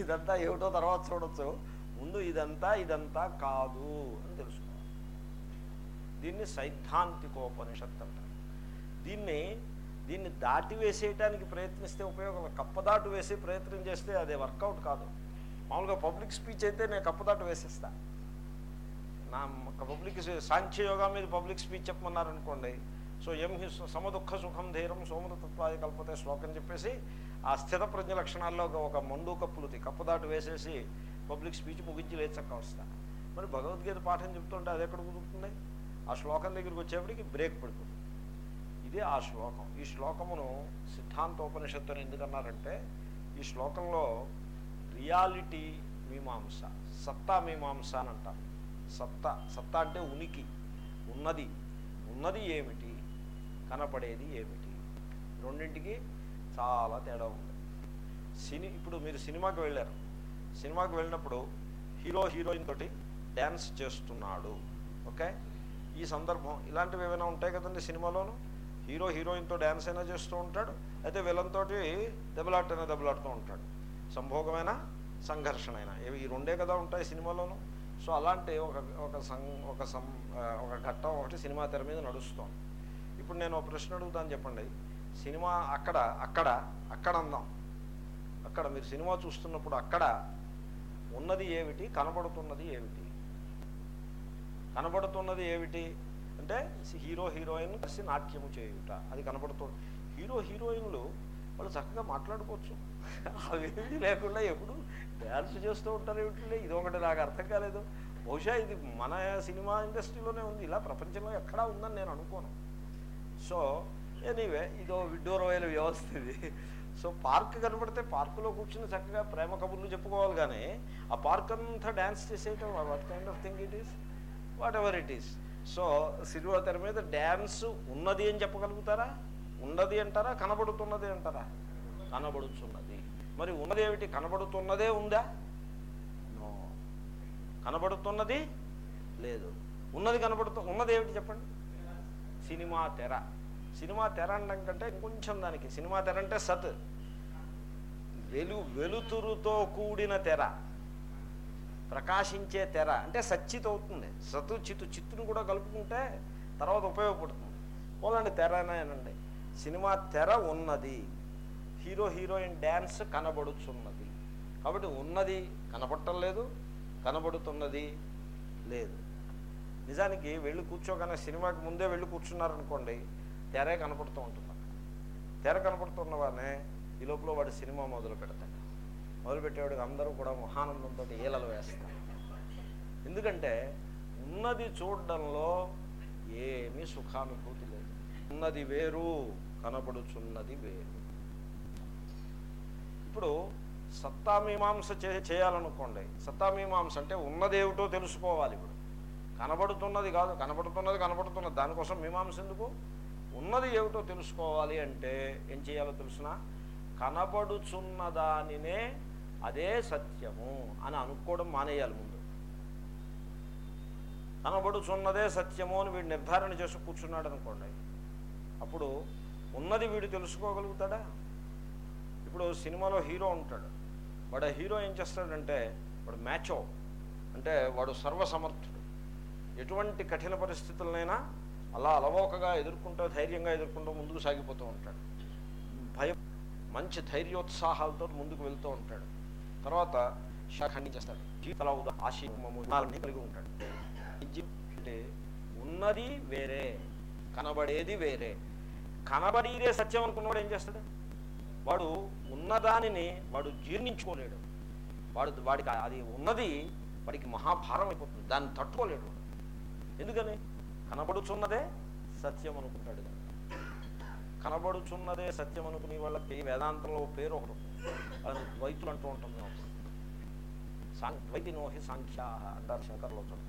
ఇదంతా ఏమిటో తర్వాత చూడొచ్చు. ముందు ఇదంతా ఇదంతా కాదు అని తెలుసుకోవాలి. దీన్ని సైద్ధాంతికోపనిషత్తు అంటారు దీన్ని దీన్ని దాటి వేసేయటానికి ప్రయత్నిస్తే ఉపయోగం కప్పదాటు వేసే ప్రయత్నం చేస్తే అదే వర్కౌట్ కాదు. మామూలుగా పబ్లిక్ స్పీచ్ అయితే నేను కప్పదాటు వేసేస్తా. నా పబ్లిక్ సాంఖ్య యోగా మీద పబ్లిక్ స్పీచ్ చెప్పమన్నారనుకోండి సో ఎం హి సమదుఃఖ సుఖం ధైర్యం సోమతత్వాది కల్పతే శ్లోకం చెప్పేసి ఆ స్థిర ప్రజ్ఞ లక్షణాల్లో ఒక- మండు కప్పులుతి కప్పదాటు వేసేసి పబ్లిక్ స్పీచ్ ముగించి లేచక్క వస్తా. మరి భగవద్గీత పాఠం చెప్తుంటే అది ఎక్కడ కుదురుతుంది? ఆ శ్లోకం దగ్గరికి వచ్చేప్పటికి బ్రేక్ పడుతుంది. ఇది ఆ శ్లోకం. ఈ శ్లోకమును సిద్ధాంతోపనిషత్తు అని ఎందుకన్నారంటే ఈ శ్లోకంలో రియాలిటీ మీమాంస సత్తా మీమాంస అని అంటారు. సత్తా సత్తా అంటే ఉనికి ఉన్నది. ఉన్నది ఏమిటి? కనపడేది ఏమిటి? రెండింటికి చాలా తేడా ఉంది. సినీ ఇప్పుడు మీరు సినిమాకి వెళ్ళారు. సినిమాకి వెళ్ళినప్పుడు హీరో హీరోయిన్ తోటి డ్యాన్స్ చేస్తున్నాడు. ఓకే? ఈ సందర్భం ఇలాంటివి ఏమైనా ఉంటాయి కదండి సినిమాలోను? హీరో హీరోయిన్తో డ్యాన్స్ అయినా చేస్తూ ఉంటాడు అయితే విలన్తోటి దెబ్బలాటైనా దెబ్బలాడుతూ ఉంటాడు. సంభోగమైన సంఘర్షణ అయినా ఇవి ఈ రెండే కదా ఉంటాయి సినిమాలోను? సో అలాంటి ఒక ఒక సం ఒక సం ఒక ఘట్టం ఒకటి సినిమా తెర మీద నడుస్తోంది. ఇప్పుడు నేను ఒక ప్రశ్న అడుగుతాను చెప్పండి. సినిమా అక్కడ అక్కడ అక్కడ అందాం అక్కడ మీరు సినిమా చూస్తున్నప్పుడు అక్కడ ఉన్నది ఏమిటి? కనబడుతున్నది ఏమిటి? కనబడుతున్నది ఏమిటి? అంటే హీరో హీరోయిన్ కలిసి నాట్యము చేయుట. అది కనబడుతుంది హీరో హీరోయిన్లు వాళ్ళు చక్కగా మాట్లాడుకోవచ్చు. అవేమి లేకుండా ఎప్పుడు డ్యాన్స్ చేస్తూ ఉంటారు ఏమిటి ఇది ఒకటి నాకు అర్థం కాలేదు. బహుశా ఇది మన సినిమా ఇండస్ట్రీలోనే ఉంది. ఇలా ప్రపంచంలో ఎక్కడా ఉందని నేను అనుకోను. సో ఎనీవే ఇదో విడ్డూరమైన వ్యవస్థ ఇది. సో పార్క్ కనబడితే పార్కులో కూర్చుని చక్కగా ప్రేమ కబుర్లు చెప్పుకోవాలి కానీ ఆ పార్క్ అంతా dance చేసేయటం what kind of thing it is whatever it is so cinema తెర మీద డ్యాన్స్ ఉన్నది అని చెప్పగలుగుతారా? ఉన్నది అంటారా? కనబడుతున్నది అంటారా? కనబడుతున్నది మరి ఉన్నది ఏమిటి? కనబడుతున్నదే ఉందా? నో. కనబడుతున్నది? లేదు. ఉన్నది కనబడుతు ఉన్నది ఏమిటి చెప్పండి? సినిమా తెర. సినిమా తెర అనడం కంటే ఇంకొంచెం దానికి. సినిమా తెర అంటే సత్. వెలు వెలుతురుతో కూడిన తెర. ప్రకాశించే తెర. అంటే సచ్చిత్ అవుతుంది. సత్తు చిత్తు చిత్తును కూడా కలుపుకుంటే తర్వాత ఉపయోగపడుతుంది. పోలండి తెర సినిమా తెర ఉన్నది. హీరో హీరోయిన్ డ్యాన్స్ కనబడుచున్నది. కాబట్టి ఉన్నది కనపడటం లేదు కనబడుతున్నది లేదు. నిజానికి వెళ్ళి కూర్చోగానే సినిమాకి ముందే వెళ్ళి కూర్చున్నారనుకోండి తెరే కనపడుతూ ఉంటుంది. తెర కనపడుతున్నవానే ఈ లోపల వాడు సినిమా మొదలు పెడతాడు. మొదలు పెట్టేవాడికి అందరూ కూడా మహానందంతో ఈలలు వేస్తారు. ఎందుకంటే ఉన్నది చూడడంలో ఏమీ సుఖానుభూతి లేదు. ఉన్నది వేరు కనబడుచున్నది వేరు. ఇప్పుడు సత్తామీమాంస చే చేయాలనుకోండి. సత్తామీమాంస అంటే ఉన్నదేమిటో తెలుసుకోవాలి ఇప్పుడు. కనబడుతున్నది కాదు కనబడుతున్నది కనబడుతున్నది. దానికోసం మీమాంస ఎందుకు? ఉన్నది ఏమిటో తెలుసుకోవాలి అంటే ఏం చేయాలో తెలుసిన? కనబడుచున్న దానినే అదే సత్యము అని అనుకోవడం మానేయాలి ముందు. కనబడుచున్నదే సత్యము అని వీడు నిర్ధారణ చేసి కూర్చున్నాడు అనుకోండి. అప్పుడు ఉన్నది వీడు తెలుసుకోగలుగుతాడా? ఇప్పుడు సినిమాలో హీరో ఉంటాడు. వాడు హీరో ఏం చేస్తాడంటే వాడు మ్యాచో అంటే వాడు సర్వసమర్థుడు. ఎటువంటి కఠిన పరిస్థితులనైనా అలా అలవోకగా ఎదుర్కొంటూ ధైర్యంగా ఎదుర్కొంటూ ముందుకు సాగిపోతూ ఉంటాడు. భయం మంచి ధైర్యోత్సాహాలతో ముందుకు వెళ్తూ ఉంటాడు. తర్వాత ఖండించేస్తాడు జీవితాల ఉదా ఆశయమము కలిగి ఉంటాడు. అంటే ఉన్నది వేరే కనబడేది వేరే. కనబడేదే సత్యం అనుకున్నవాడు ఏం చేస్తాడు? వాడు ఉన్నదానిని వాడు జీర్ణించుకోలేడు. వాడు వాడికి అది ఉన్నది వాడికి మహాభారం అయిపోతుంది. దాన్ని తట్టుకోలేడు వాడు. ఎందుకని? కనబడుచున్నదే సత్యం అనుకుంటాడు కనబడుచున్నదే సత్యం అనుకునే వాళ్ళకి వేదాంతంలో పేరు ఒకటి అది ద్వైతులు అంటూ ఉంటుంది ద్వైతి సాం- సాంఖ్యా అంటారు శంకర్లో చూడండి.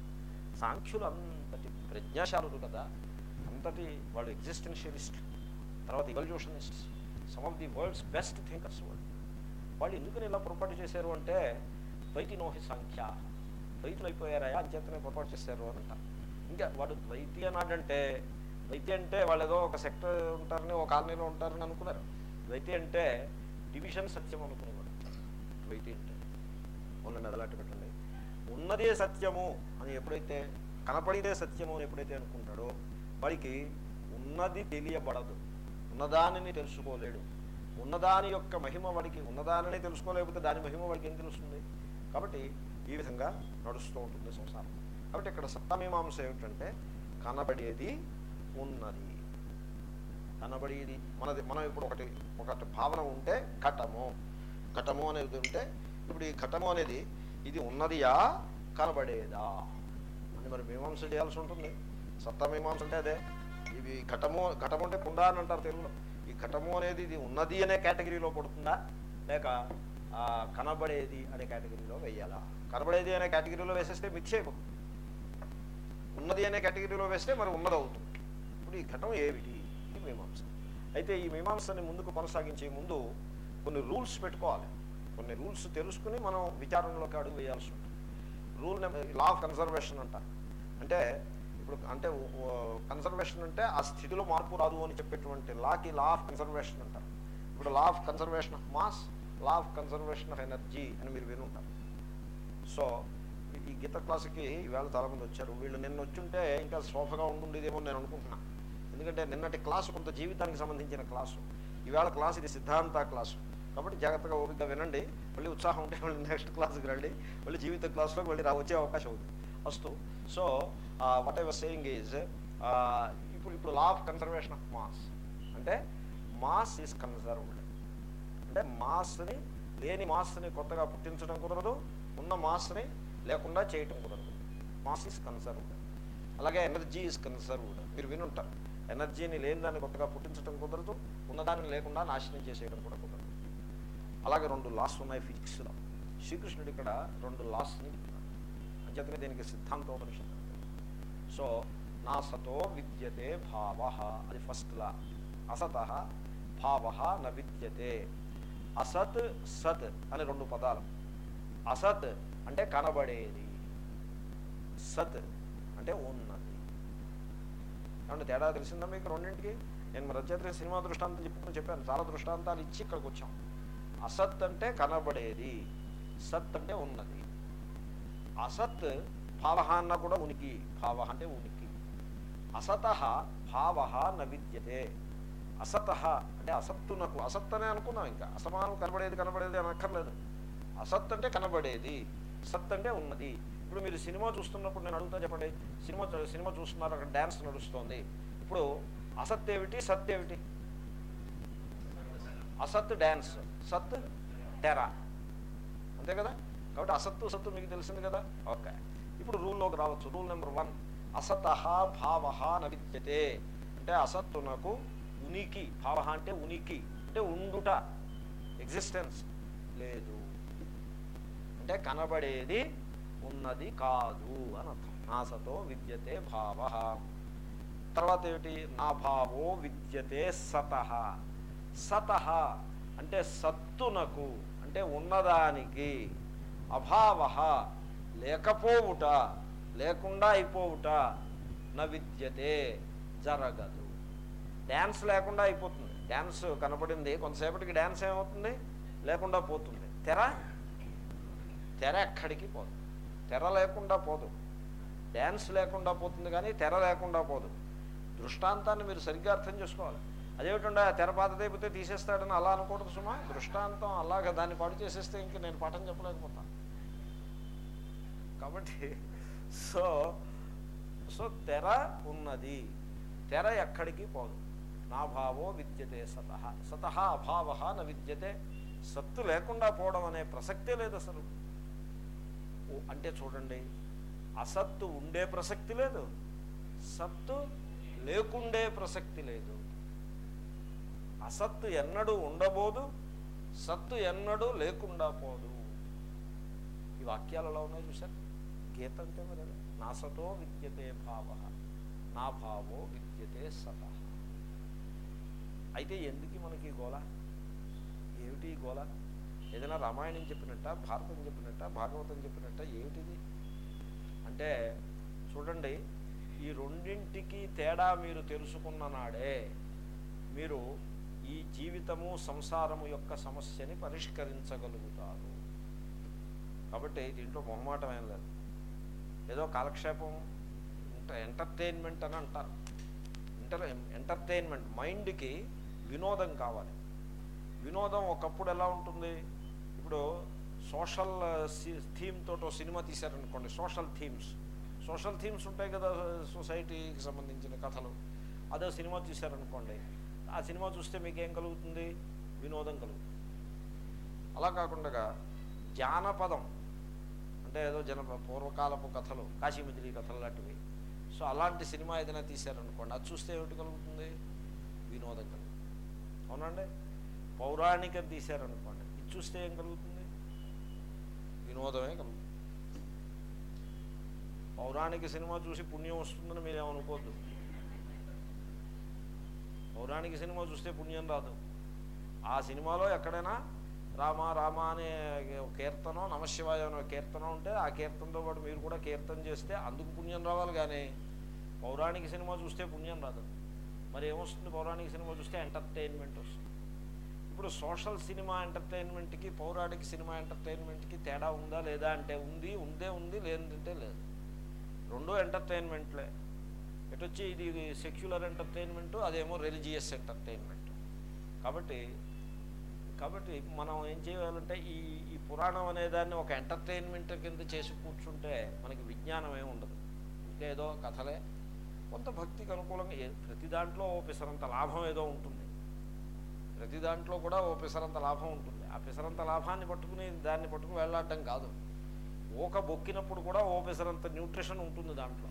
సాంఖ్యులు అంతటి ప్రజ్ఞాశాలు కదా అంతటి వాళ్ళు ఎగ్జిస్టెన్షియలిస్ట్ తర్వాత evolutionist some of the world's best thinkers వాళ్ళు. వాళ్ళు ఎందుకని ఇలా పొరపాటు చేశారు అంటే ద్వైతినోహి సంఖ్య ద్వైతులు అయిపోయారా అంచేతనే పొరపాటు చేశారు అని అంటారు. ఇంకా వాడు ద్వైతి అన్నాడంటే ద్వైతి అంటే వాళ్ళు ఏదో ఒక సెక్టర్ ఉంటారని ఒక కాలనీలో ఉంటారని అనుకున్నారు. ద్వైతి అంటే డివిజన్ సత్యం అనుకునేవాడు. ద్వైతి అంటే అవునండి అదలాంటి పెట్టండి ఉన్నదే సత్యము అని ఎప్పుడైతే కనపడితే సత్యము అని ఎప్పుడైతే అనుకుంటాడో వాడికి ఉన్నది తెలియబడదు. ఉన్నదానిని తెలుసుకోలేడు. ఉన్నదాని యొక్క మహిమ వాడికి ఉన్నదానిని తెలుసుకోలేకపోతే దాని మహిమ వాడికి ఏం తెలుస్తుంది? కాబట్టి ఈ విధంగా నడుస్తూ ఉంటుంది సంసారం. కాబట్టి ఇక్కడ సత్తామీమాంస ఏమిటంటే కనబడేది ఉన్నది. కనబడేది మనది మనం ఇప్పుడు ఒకటి ఒకటి భావన ఉంటే ఘటము. ఘటము అనేది ఉంటే ఇప్పుడు ఈ ఘటము అనేది ఇది ఉన్నదియా కనబడేదా? అని మరి మీమాంస చేయాల్సి ఉంటుంది. సత్తామీమాంస అంటే అదే. ఇవి ఘటము ఘటము అంటే కుండ అని అంటారు తెలుగులో. ఈ ఘటము అనేది ఇది ఉన్నది అనే కేటగిరీలో పడుతుందా? లేక కనబడేది అనే కేటగిరీలో వేయాలా? కనబడేది అనే కేటగిరీలో వేసేస్తే మిక్స్ అయిపోతుంది ఉన్నది అనే కేటగిరీలో వేస్తే మరి ఉన్నదవుతుంది. ఇప్పుడు ఈ ఘటం ఏమిటి? ఇది మీమాంస. అయితే ఈ మీమాంసని ముందుకు కొనసాగించే ముందు కొన్ని రూల్స్ పెట్టుకోవాలి. కొన్ని రూల్స్ తెలుసుకుని మనం విచారణలోకి అడుగు వేయాల్సి ఉంటుంది. రూల్ లా ఆఫ్ కన్సర్వేషన్ అంట. అంటే ఇప్పుడు అంటే కన్సర్వేషన్ అంటే ఆ స్థితిలో మార్పు రాదు అని చెప్పేటువంటి లాకి లా ఆఫ్ కన్సర్వేషన్ అంటారు. ఇప్పుడు law of conservation of mass law of conservation of energy అని మీరు వినుంటారు. సో గీత క్లాసుకి ఈవేళ చాలామంది వచ్చారు. వీళ్ళు నిన్న వచ్చుంటే ఇంకా సోఫగా ఉండుండేదేమో నేను అనుకుంటున్నాను ఎందుకంటే నిన్నటి క్లాసు కొంత జీవితానికి సంబంధించిన క్లాసు. ఈవేళ క్లాస్ ఇది సిద్ధాంత క్లాసు. కాబట్టి జాగ్రత్తగా ఓపికగా వినండి. మళ్ళీ ఉత్సాహం ఉంటే మళ్ళీ నెక్స్ట్ క్లాస్కి రండి. మళ్ళీ జీవిత క్లాస్లోకి మళ్ళీ రా వచ్చే అవకాశం ఉంది. అస్తు. So whatever saying is ఇప్పుడు ఇప్పుడు law of conservation of mass అంటే మాస్ ఈజ్ కన్సర్వ్డ్ అంటే మాస్ని లేని మాస్ని కొత్తగా పుట్టించడం కుదరదు. ఉన్న మాస్ని లేకుండా చేయటం కుదరదు మాస్ ఈజ్ కన్సర్వ్డ్ అలాగే ఎనర్జీ ఈజ్ కన్సర్వ్డ్ మీరు వినుంటారు. ఎనర్జీని లేని దాన్ని కొత్తగా పుట్టించడం కుదరదు. ఉన్నదాన్ని లేకుండా నాశనం చేసేయడం కూడా కుదరదు. అలాగే రెండు లాస్ ఉన్నాయి ఫిజిక్స్లో శ్రీకృష్ణుడు ఇక్కడ రెండు లాస్ని అంచేతనే దీనికి సిద్ధాంతోపనిషత్తు సో నా సతో విద్యతే భావ. అది ఫస్ట్ లా అసత భావ న విద్యతే. అసత్ సత్ అనే రెండు పదాలు. అసత్ అంటే కనబడేది. సత్ అంటే ఉన్నది. ఏమంటే తేడా తెలిసిందా మీకు రెండింటికి? నేను మన రచయిత్రి సినిమా దృష్టాంతం చెప్పినప్పుడు చెప్పాను చాలా దృష్టాంతాలు ఇచ్చి ఇక్కడికి వచ్చాం అసత్ అంటే కనబడేది. సత్ అంటే ఉన్నది. అసత్ భావ అన్న కూడా ఉనికి భావ అంటే ఉనికి. అసత భావ న విద్యతే. అసత అంటే అసత్తునకు అసత్ అనే అనుకున్నాం ఇంకా. అసమానం కనబడేది కనబడేది అని అక్కర్లేదు అసత్ అంటే కనబడేది. సత్ అంటే ఉన్నది. ఇప్పుడు మీరు సినిమా చూస్తున్నప్పుడు నేను అడుగుతా చెప్పండి. సినిమా సినిమా చూస్తున్నారు అక్కడ డ్యాన్స్ నడుస్తుంది. ఇప్పుడు అసత్ ఏమిటి? సత్ ఏమిటి? అసత్ డ్యాన్స్ సత్ టెరా అంతే కదా? కాబట్టి అసత్తు సత్తు మీకు తెలిసింది కదా? ఓకే. ఇప్పుడు రూల్లోకి రావచ్చు. Rule number one. అసత భావ నవిద్యతే. అంటే అంటే అసత్తునకు ఉనికి. భావ అంటే ఉనికి. అంటే ఉండుట. ఎగ్జిస్టెన్స్. లేదు. అంటే కనబడేది ఉన్నది కాదు అని అర్థం. నాసతో విద్యతే భావ. తర్వాత ఏమిటి? నా భావో విద్యతే సత. సత అంటే సత్తునకు అంటే ఉన్నదానికి. అభావ లేకపోవుట లేకుండా అయిపోవుట న విద్యతే జరగదు. డ్యాన్స్ లేకుండా అయిపోతుంది. డ్యాన్స్ కనపడింది కొంతసేపటికి డ్యాన్స్ ఏమవుతుంది? లేకుండా పోతుంది. తెర? తెర ఎక్కడికి పోదు. తెర లేకుండా పోదు. డ్యాన్స్ లేకుండా పోతుంది కానీ తెర లేకుండా పోదు. దృష్టాంతాన్ని మీరు సరిగ్గా అర్థం చేసుకోవాలి. అదేమిటంటే ఆ తెర పాతదైపోతే తీసేస్తాడని అలా అనకూడదు సుమా? దృష్టాంతం అలాగ దాన్ని పాడు చేసేస్తే ఇంక నేను పాఠం చెప్పలేకపోతాను. కాబట్టి సో సో తెర ఉన్నది. తెర ఎక్కడికి పోదు. నా భావో విద్యతే సత. సత అభావ న విద్యతే. సత్తు లేకుండా పోవడం అనే ప్రసక్తే లేదు అసలు. అంటే చూడండి అసత్తు ఉండే ప్రసక్తి లేదు సత్తు లేకుండే ప్రసక్తి లేదు. అసత్తు ఎన్నడూ ఉండబోదు సత్తు ఎన్నడూ లేకుండా పోదు. ఈ వాక్యాలలో ఉన్నాయి చూసారు గీత అంటే మరి నా సతో విద్యతే భావ నా భావో విద్యతే సత. అయితే ఎందుకు మనకి ఈ గోల ఏమిటి గోళ? గోల ఏదైనా రామాయణం చెప్పినట్ట భారతం చెప్పినట్ట భాగవతం చెప్పినట్ట ఏమిటిది అంటే చూడండి ఈ రెండింటికి తేడా మీరు తెలుసుకున్న నాడే మీరు ఈ జీవితము సంసారము యొక్క సమస్యని పరిష్కరించగలుగుతారు. కాబట్టి దీంట్లో మొహమాటం ఏం లేదు. ఏదో కాలక్షేపం ఎంటర్టైన్మెంట్ అని అంటారు. ఇంటర్ ఎంటర్టైన్మెంట్ మైండ్కి వినోదం కావాలి. వినోదం ఒకప్పుడు ఎలా ఉంటుంది? ఇప్పుడు సోషల్ థీమ్ తోటో సినిమా తీశారనుకోండి సోషల్ థీమ్స్. సోషల్ థీమ్స్ ఉంటాయి కదా సొసైటీకి సంబంధించిన కథలు. అదే సినిమా తీశారనుకోండి ఆ సినిమా చూస్తే మీకు ఏం కలుగుతుంది? వినోదం కలుగుతుంది. అలా కాకుండా జానపదం అంటే ఏదో జన పూర్వకాలపు కథలు కాశీమజిలీ కథలు లాంటివి. సో అలాంటి సినిమా ఏదైనా తీశారనుకోండి అది చూస్తే ఏమిటి కలుగుతుంది? వినోదం కలుగుతుంది. అవునండి పౌరాణికం తీశారనుకోండి చూస్తే ఏం కలుగుతుంది. వినోదమే కలుగుతుంది. పౌరాణిక సినిమా చూసి పుణ్యం వస్తుందని మీరేమనుకోద్దు పౌరాణిక సినిమా చూస్తే పుణ్యం రాదు. ఆ సినిమాలో ఎక్కడైనా రామ రామ అనే కీర్తనం నమశివాయ అనే కీర్తనం ఉంటే ఆ కీర్తనతో పాటు మీరు కూడా కీర్తన చేస్తే అందుకు పుణ్యం రావాలి కానీ పౌరాణిక సినిమా చూస్తే పుణ్యం రాదు. మరి ఏమొస్తుంది? పౌరాణిక సినిమా చూస్తే ఎంటర్టైన్మెంట్ వస్తుంది. ఇప్పుడు సోషల్ సినిమా ఎంటర్టైన్మెంట్కి పౌరాణిక సినిమా ఎంటర్టైన్మెంట్కి తేడా ఉందా లేదా అంటే ఉంది ఉందే ఉంది లేదంటే లేదు. రెండో ఎంటర్టైన్మెంట్లే. ఎటొచ్చి ఇది సెక్యులర్ ఎంటర్టైన్మెంట్ అదేమో రిలీజియస్ ఎంటర్టైన్మెంట్. కాబట్టి కాబట్టి మనం ఏం చేయాలంటే ఈ ఈ పురాణం అనేదాన్ని ఒక ఎంటర్టైన్మెంట్ కింద చేసి కూర్చుంటే మనకి విజ్ఞానం ఏమి ఉండదు. ఇంకా ఏదో కథలే. కొంత భక్తికి అనుకూలంగా ప్రతి దాంట్లో ఓ పిసరంత లాభం ఏదో ఉంటుంది. ప్రతి దాంట్లో కూడా ఓ పిసరంత లాభం ఉంటుంది. ఆ పిసరంత లాభాన్ని పట్టుకుని దాన్ని పట్టుకుని వెళ్ళాడడం కాదు. ఓక బొక్కినప్పుడు కూడా ఓ పిసరంత న్యూట్రిషన్ ఉంటుంది దాంట్లో.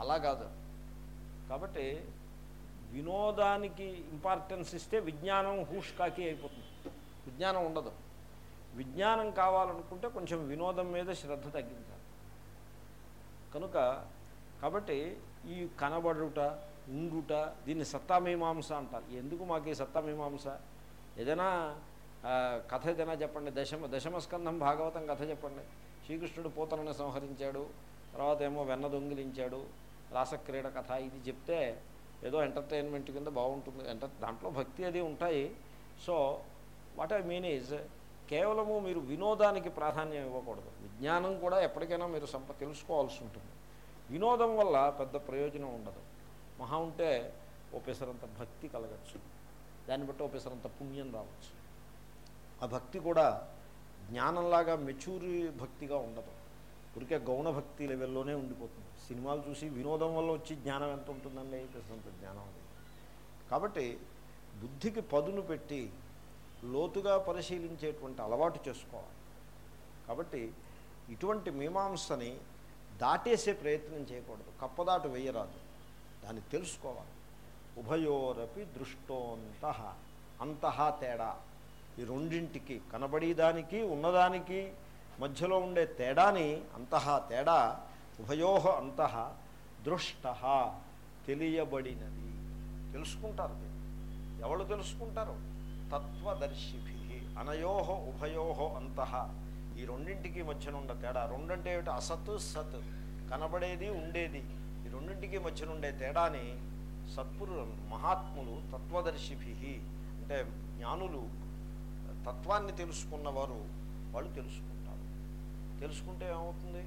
అలా కాదు. కాబట్టి వినోదానికి ఇంపార్టెన్స్ ఇస్తే విజ్ఞానం హూష్కాకి అయిపోతుంది. విజ్ఞానం ఉండదు. విజ్ఞానం కావాలనుకుంటే కొంచెం వినోదం మీద శ్రద్ధ తగ్గించాలి. కనుక కాబట్టి ఈ కనబడుట ఉండుట దీన్ని సత్తామీమాంస అంటారు. ఎందుకు మాకు ఈ సత్తామీమాంస? ఏదైనా కథ ఏదైనా చెప్పండి. దశమ దశమస్కంధం భాగవతం కథ చెప్పండి. శ్రీకృష్ణుడు పూతలను సంహరించాడు. తర్వాత ఏమో వెన్న దొంగిలించాడు. రాసక్రీడ కథ ఇది చెప్తే ఏదో ఎంటర్టైన్మెంట్ కింద బాగుంటుంది. ఎంటర్ దాంట్లో భక్తి అది ఉంటాయి. So what I mean is కేవలము మీరు వినోదానికి ప్రాధాన్యం ఇవ్వకూడదు. విజ్ఞానం కూడా ఎప్పటికైనా మీరు సంప తెలుసుకోవాల్సి ఉంటుంది. వినోదం వల్ల పెద్ద ప్రయోజనం ఉండదు. మహా ఉంటే ఓపెసరంత భక్తి కలగచ్చు. దాన్ని బట్టి ఓపెసరంత పుణ్యం రావచ్చు. ఆ భక్తి కూడా జ్ఞానంలాగా మెచ్యూరి భక్తిగా ఉండదు. ఊరికే గౌణ భక్తి లెవెల్లోనే ఉండిపోతుంది. సినిమాలు చూసి వినోదం వల్ల వచ్చి జ్ఞానం ఎంత ఉంటుందండి? పెసరంత జ్ఞానం అది. కాబట్టి బుద్ధికి పదును పెట్టి లోతుగా పరిశీలించేటువంటి అలవాటు చేసుకోవాలి. కాబట్టి ఇటువంటి మీమాంసని దాటేసే ప్రయత్నం చేయకూడదు. కప్పదాటు వేయరాదు. దాన్ని తెలుసుకోవాలి. ఉభయోరపి దృష్టోంత. అంతః తేడా. ఈ రెండింటికి కనబడేదానికి ఉన్నదానికి మధ్యలో ఉండే తేడాని అంతః తేడా ఉభయోహ అంతః దృష్ట తెలియబడినది. తెలుసుకుంటారు దీన్ని. ఎవరు తెలుసుకుంటారు? తత్వదర్శిభి. అనయోహ ఉభయోహ అంతః. ఈ రెండింటికి మధ్యన ఉన్న తేడా. రెండంటే ఏమిటి? అసత్ సత్. కనబడేది ఉండేది. ఈ రెండింటికి మధ్యన ఉండే తేడాని సత్పురు మహాత్ములు తత్వదర్శిభి అంటే జ్ఞానులు తత్వాన్ని తెలుసుకున్నవారు వాళ్ళు తెలుసుకుంటారు. తెలుసుకుంటే ఏమవుతుంది?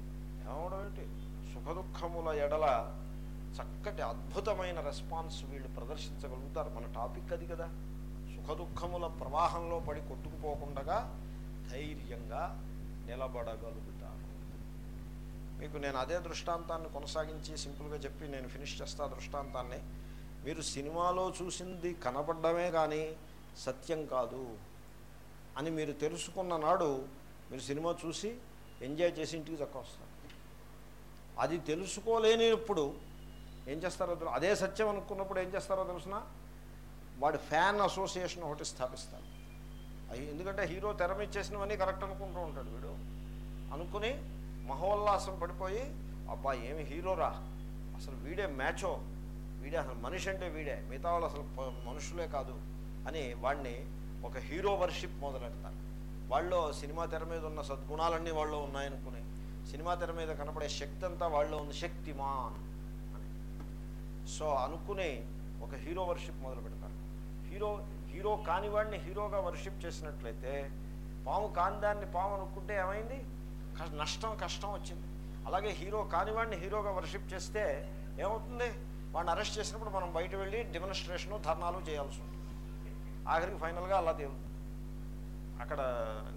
ఏమవడం ఏంటి? సుఖదుఖముల ఎడల చక్కటి అద్భుతమైన రెస్పాన్స్ వీళ్ళు ప్రదర్శించగలుగుతారు. మన టాపిక్ అది కదా. సుఖదుఖముల ప్రవాహంలో పడి కొట్టుకుపోకుండా ధైర్యంగా నిలబడగలుగుతారు. మీకు నేను అదే దృష్టాంతాన్ని కొనసాగించి సింపుల్గా చెప్పి నేను ఫినిష్ చేస్తా దృష్టాంతాన్ని. మీరు సినిమాలో చూసింది కనపడమే కానీ సత్యం కాదు అని మీరు తెలుసుకున్న నాడు మీరు సినిమా చూసి ఎంజాయ్ చేసి ఇంటికి చక్క వస్తారు. అది తెలుసుకోలేనిప్పుడు ఏం చేస్తారో అదే సత్యం అనుకున్నప్పుడు ఏం చేస్తారో తెలుసిన? వాడి ఫ్యాన్ అసోసియేషన్ ఒకటి స్థాపిస్తారు. అవి ఎందుకంటే హీరో తెర మీద చేసినవన్నీ కరెక్ట్ అనుకుంటూ ఉంటాడు వీడు. అనుకుని మహోల్లాసం పడిపోయి అబ్బా ఏమి హీరోరా అసలు వీడే మ్యాచో వీడే అసలు మనిషి అంటే వీడే. మిగతా వాళ్ళు అసలు మనుషులే కాదు అని వాడిని ఒక హీరో వర్షిప్ మొదలెడతారు. వాళ్ళు సినిమా తెర మీద ఉన్న సద్గుణాలన్నీ వాళ్ళు ఉన్నాయనుకుని సినిమా తెర మీద కనపడే శక్తి అంతా వాళ్ళు ఉంది. శక్తిమాన్ అని. సో అనుకుని ఒక హీరో వర్షిప్ మొదలు పెడతారు హీరో హీరో కాని వాడిని హీరోగా వర్షిప్ చేసినట్లయితే పాము కాని దాన్ని పాము అనుకుంటే ఏమైంది? నష్టం కష్టం వచ్చింది. అలాగే హీరో కాని వాడిని హీరోగా వర్షిప్ చేస్తే ఏమవుతుంది? వాడిని అరెస్ట్ చేసినప్పుడు మనం బయట వెళ్ళి డెమోన్స్ట్రేషను ధర్నాలు చేయాల్సి ఉంటుంది. ఆఖరికి ఫైనల్గా అలా దేవు అక్కడ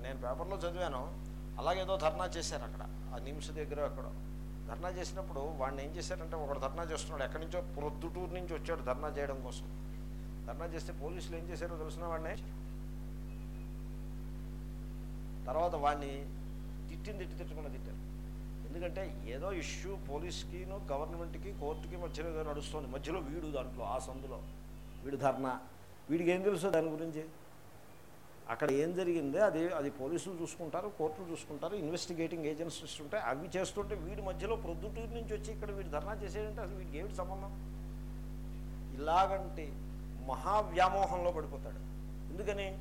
నేను పేపర్లో చదివాను. అలాగేదో ధర్నా చేశారు అక్కడ. ఆ నిమ్స్ దగ్గర అక్కడ ధర్నా చేసినప్పుడు వాడిని ఏం చేశారంటే ఒకడు ధర్నా చేస్తున్నాడు. ఎక్కడి నుంచో? ప్రొద్దుటూరు నుంచి వచ్చాడు ధర్నా చేయడం కోసం. ధర్నా చేస్తే పోలీసులు ఏం చేశారో తెలిసిన వాడిని? తర్వాత వాడిని తిట్టింది తిట్టి తిట్టకుండా తిట్టారు. ఎందుకంటే ఏదో ఇష్యూ పోలీస్కిను గవర్నమెంట్కి కోర్టుకి మధ్యలో ఏదో నడుస్తుంది. మధ్యలో వీడు దాంట్లో ఆ సందులో. వీడు ధర్నా. వీడికి ఏం తెలుసు దాని గురించి? అక్కడ ఏం జరిగిందే అది అది పోలీసులు చూసుకుంటారు కోర్టులు చూసుకుంటారు ఇన్వెస్టిగేటింగ్ ఏజెన్సీస్ ఉంటాయి అవి చేస్తుంటే వీడి మధ్యలో ప్రొద్దుటూరు నుంచి వచ్చి ఇక్కడ వీడు ధర్నా చేసేదంటే అసలు వీడికి ఏమిటి సంబంధం? ఇలాగంటే మహావ్యామోహంలో పడిపోతాడు. ఎందుకని?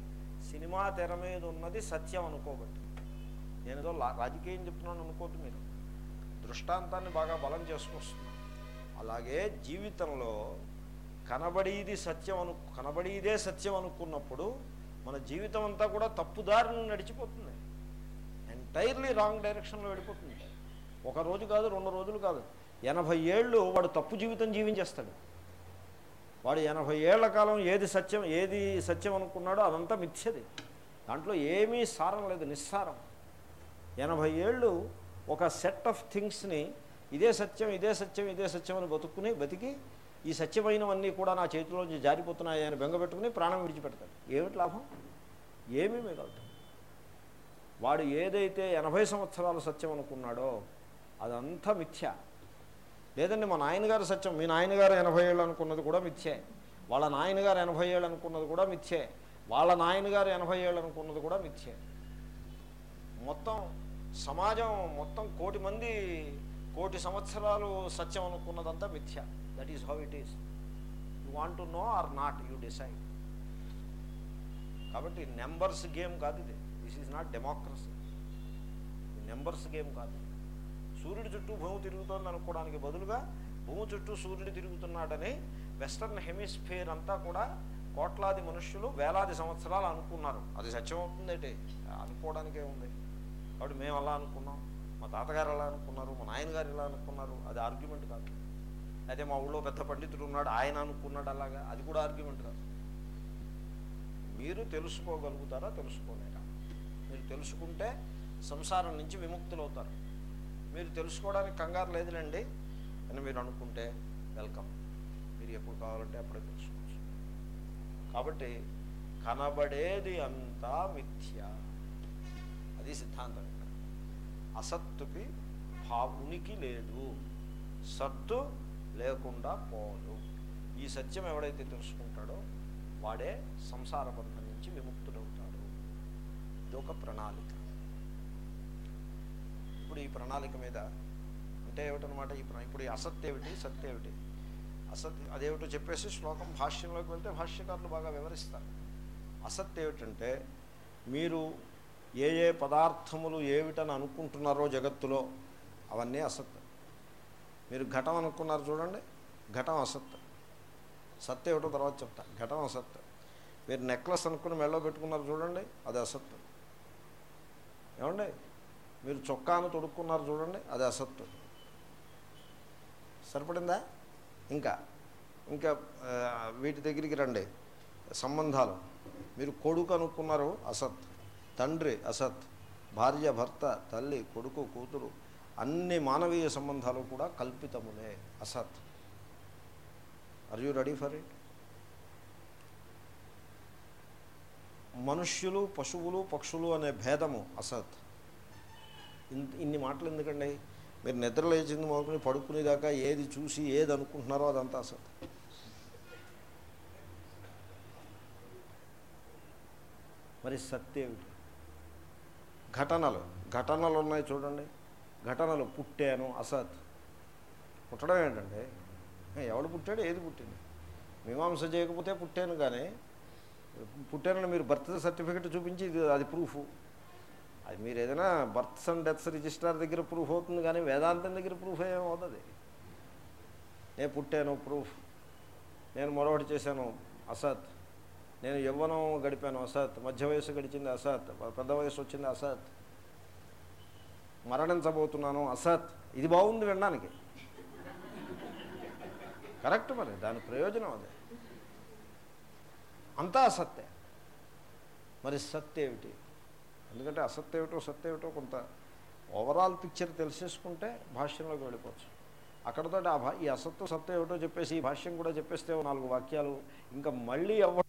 సినిమా తెర మీద ఉన్నది సత్యం అనుకోబట్టి. నేను ఏదో లా- రాజకీయం చెప్తున్నాను అనుకోవద్దు మీరు. దృష్టాంతాన్ని బాగా బలం చేసుకొస్తున్నాను అలాగే జీవితంలో కనబడేది సత్యం అను కనబడేదే సత్యం అనుకున్నప్పుడు మన జీవితం అంతా కూడా తప్పుదారిని నడిచిపోతుంది. ఎంటైర్లీ రాంగ్ డైరెక్షన్లో వెళ్ళిపోతుంది. ఒక రోజు కాదు రెండు రోజులు కాదు. ఎనభై ఏళ్ళు వాడు తప్పు జీవితం జీవించేస్తాడు. వాడు ఎనభై ఏళ్ళ కాలం ఏది సత్యం ఏది సత్యం అనుకున్నాడో అదంతా మిథ్యది. దాంట్లో ఏమీ సారం లేదు నిస్సారం. ఎనభై ఏళ్ళు ఒక సెట్ ఆఫ్ థింగ్స్ని ఇదే సత్యం ఇదే సత్యం ఇదే సత్యం అని బతుక్కుని బతికి ఈ సత్యమైనవన్నీ కూడా నా చేతిలోంచి జారిపోతున్నాయి అని బెంగపెట్టుకుని ప్రాణం విడిచిపెడతాడు. ఏమిటి లాభం? ఏమీ మిగలదు. వాడు ఏదైతే ఎనభై సంవత్సరాలు సత్యం అనుకున్నాడో అదంతా మిథ్య. లేదండి మా నాయనగారు సత్యం మీ నాయనగారు ఎనభై ఏళ్ళు అనుకున్నది కూడా మిథ్యే. వాళ్ళ నాయనగారు ఎనభై ఏళ్ళు అనుకున్నది కూడా మిథ్యే. వాళ్ళ నాయనగారు ఎనభై ఏళ్ళు అనుకున్నది కూడా మిథ్యే. మొత్తం సమాజం మొత్తం కోటి మంది కోటి సంవత్సరాలు సత్యం అనుకున్నదంతా మిథ్య. That is how it is you want to know or not you decide కాబట్టి నెంబర్స్ గేమ్ కాదు ఇది. This is not democracy numbers game కాదు సూర్యుడి చుట్టూ భూమి తిరుగుతోంది అనుకోవడానికి బదులుగా భూమి చుట్టూ సూర్యుడు తిరుగుతున్నాడని వెస్టర్న్ హెమిస్ఫియర్ అంతా కూడా కోట్లాది మనుష్యులు వేలాది సంవత్సరాలు అనుకున్నారు. అది సత్యం అవుతుందేంటి? అనుకోవడానికే ఉంది. కాబట్టి మేము అలా అనుకున్నాం. మా తాతగారు అలా అనుకున్నారు మా నాయనగారు ఇలా అనుకున్నారు. అది ఆర్గ్యుమెంట్ కాదు. అయితే మా ఊళ్ళో పెద్ద పండితుడు ఉన్నాడు ఆయన అనుకున్నాడు అలాగా. అది కూడా ఆర్గ్యుమెంట్ కాదు. మీరు తెలుసుకోగలుగుతారా తెలుసుకోలేరా మీరు తెలుసుకుంటే సంసారం నుంచి విముక్తులవుతారు. మీరు తెలుసుకోవడానికి కంగారు లేదులేండి. అని మీరు అనుకుంటే వెల్కమ్. మీరు ఎప్పుడు కావాలంటే అప్పుడే తెలుసుకోవచ్చు. కాబట్టి కనబడేది అంతా మిథ్యా. అది సిద్ధాంతం. ఇక్కడ అసత్తుకి భా ఉనికి లేదు. సత్తు లేకుండా పోదు. ఈ సత్యం ఎవడైతే తెలుసుకుంటాడో వాడే సంసార బంధం నుంచి విముక్తుడవుతాడు. ఇదొక ప్రణాళిక. ఇప్పుడు ఈ ప్రణాళిక మీద అంటే ఏమిటనమాట ఈ ఇప్పుడు ఈ అసత్ ఏమిటి? సత్ ఏమిటి? అసత్ అదేమిటో చెప్పేసి శ్లోకం భాష్యంలోకి వెళ్తే భాష్యకారులు బాగా వివరిస్తారు. అసత్ ఏమిటంటే మీరు ఏ ఏ పదార్థములు ఏమిటని అనుకుంటున్నారో జగత్తులో అవన్నీ అసత్ మీరు ఘటం అనుకున్నారు చూడండి ఘటం అసత్ సత్ ఏమిటో తర్వాత చెప్తా. ఘటం అసత్ మీరు నెక్లెస్ అనుకుని మెళ్ళో పెట్టుకున్నారు చూడండి అది అసత్తు. ఏమండి? మీరు చొక్కాను తొడుక్కున్నారు చూడండి అది అసత్తు. సరిపడిందా? ఇంకా ఇంకా వీటి దగ్గరికి రండి. సంబంధాలు. మీరు కొడుకు అనుకున్నారు అసత్ తండ్రి అసత్ భార్య భర్త తల్లి కొడుకు కూతురు అన్ని మానవీయ సంబంధాలు కూడా కల్పితములే. అసత్. Are you ready for it మనుష్యులు పశువులు పక్షులు అనే భేదము అసత్. ఇన్- ఇన్ని మాటలు ఎందుకండి? మీరు నిద్ర లేచింది మొదలుకొని పడుకునేదాకా ఏది చూసి ఏది అనుకుంటున్నారో అదంతా అసత్. మరి సత్యేమిటి? ఘటనలు. ఘటనలు ఉన్నాయి చూడండి. ఘటనలు పుట్టాను అసత్. పుట్టడం ఏంటండి? ఏ, ఎవడు పుట్టాడు? ఏది పుట్టింది? మీమాంస చేయకపోతే పుట్టాను కానీ పుట్టానని మీరు బర్త్ సర్టిఫికెట్ చూపించి ఇది అది ప్రూఫ్ అది మీరు ఏదైనా బర్త్స్ అండ్ డెత్స్ రిజిస్ట్రార్ దగ్గర ప్రూఫ్ అవుతుంది కానీ వేదాంతం దగ్గర ప్రూఫ్ ఏమవుతుంది నేను పుట్టాను ప్రూఫ్ నేను మరొకటి చేశాను అసత్. నేను యవ్వనం గడిపాను అసత్ మధ్య వయసు గడిచింది అసత్ పెద్ద వయసు వచ్చింది అసత్. మరణించబోతున్నాను అసత్. ఇది బాగుంది వినడానికి. కరెక్ట్ మరి దాని ప్రయోజనం అదే. అంతా అసత్తే. మరి సత్ ఏమిటి? ఎందుకంటే అసత్ ఏమిటో సత్ ఏమిటో కొంత ఓవరాల్ పిక్చర్ తెలిసేసుకుంటే భాష్యంలోకి వెళ్ళిపోవచ్చు. అక్కడతో ఆ ఈ అసత్తు సత్తు ఏమిటో చెప్పేసి ఈ భాష్యం కూడా చెప్పేస్తే నాలుగు వాక్యాలు ఇంకా మళ్ళీ ఎవ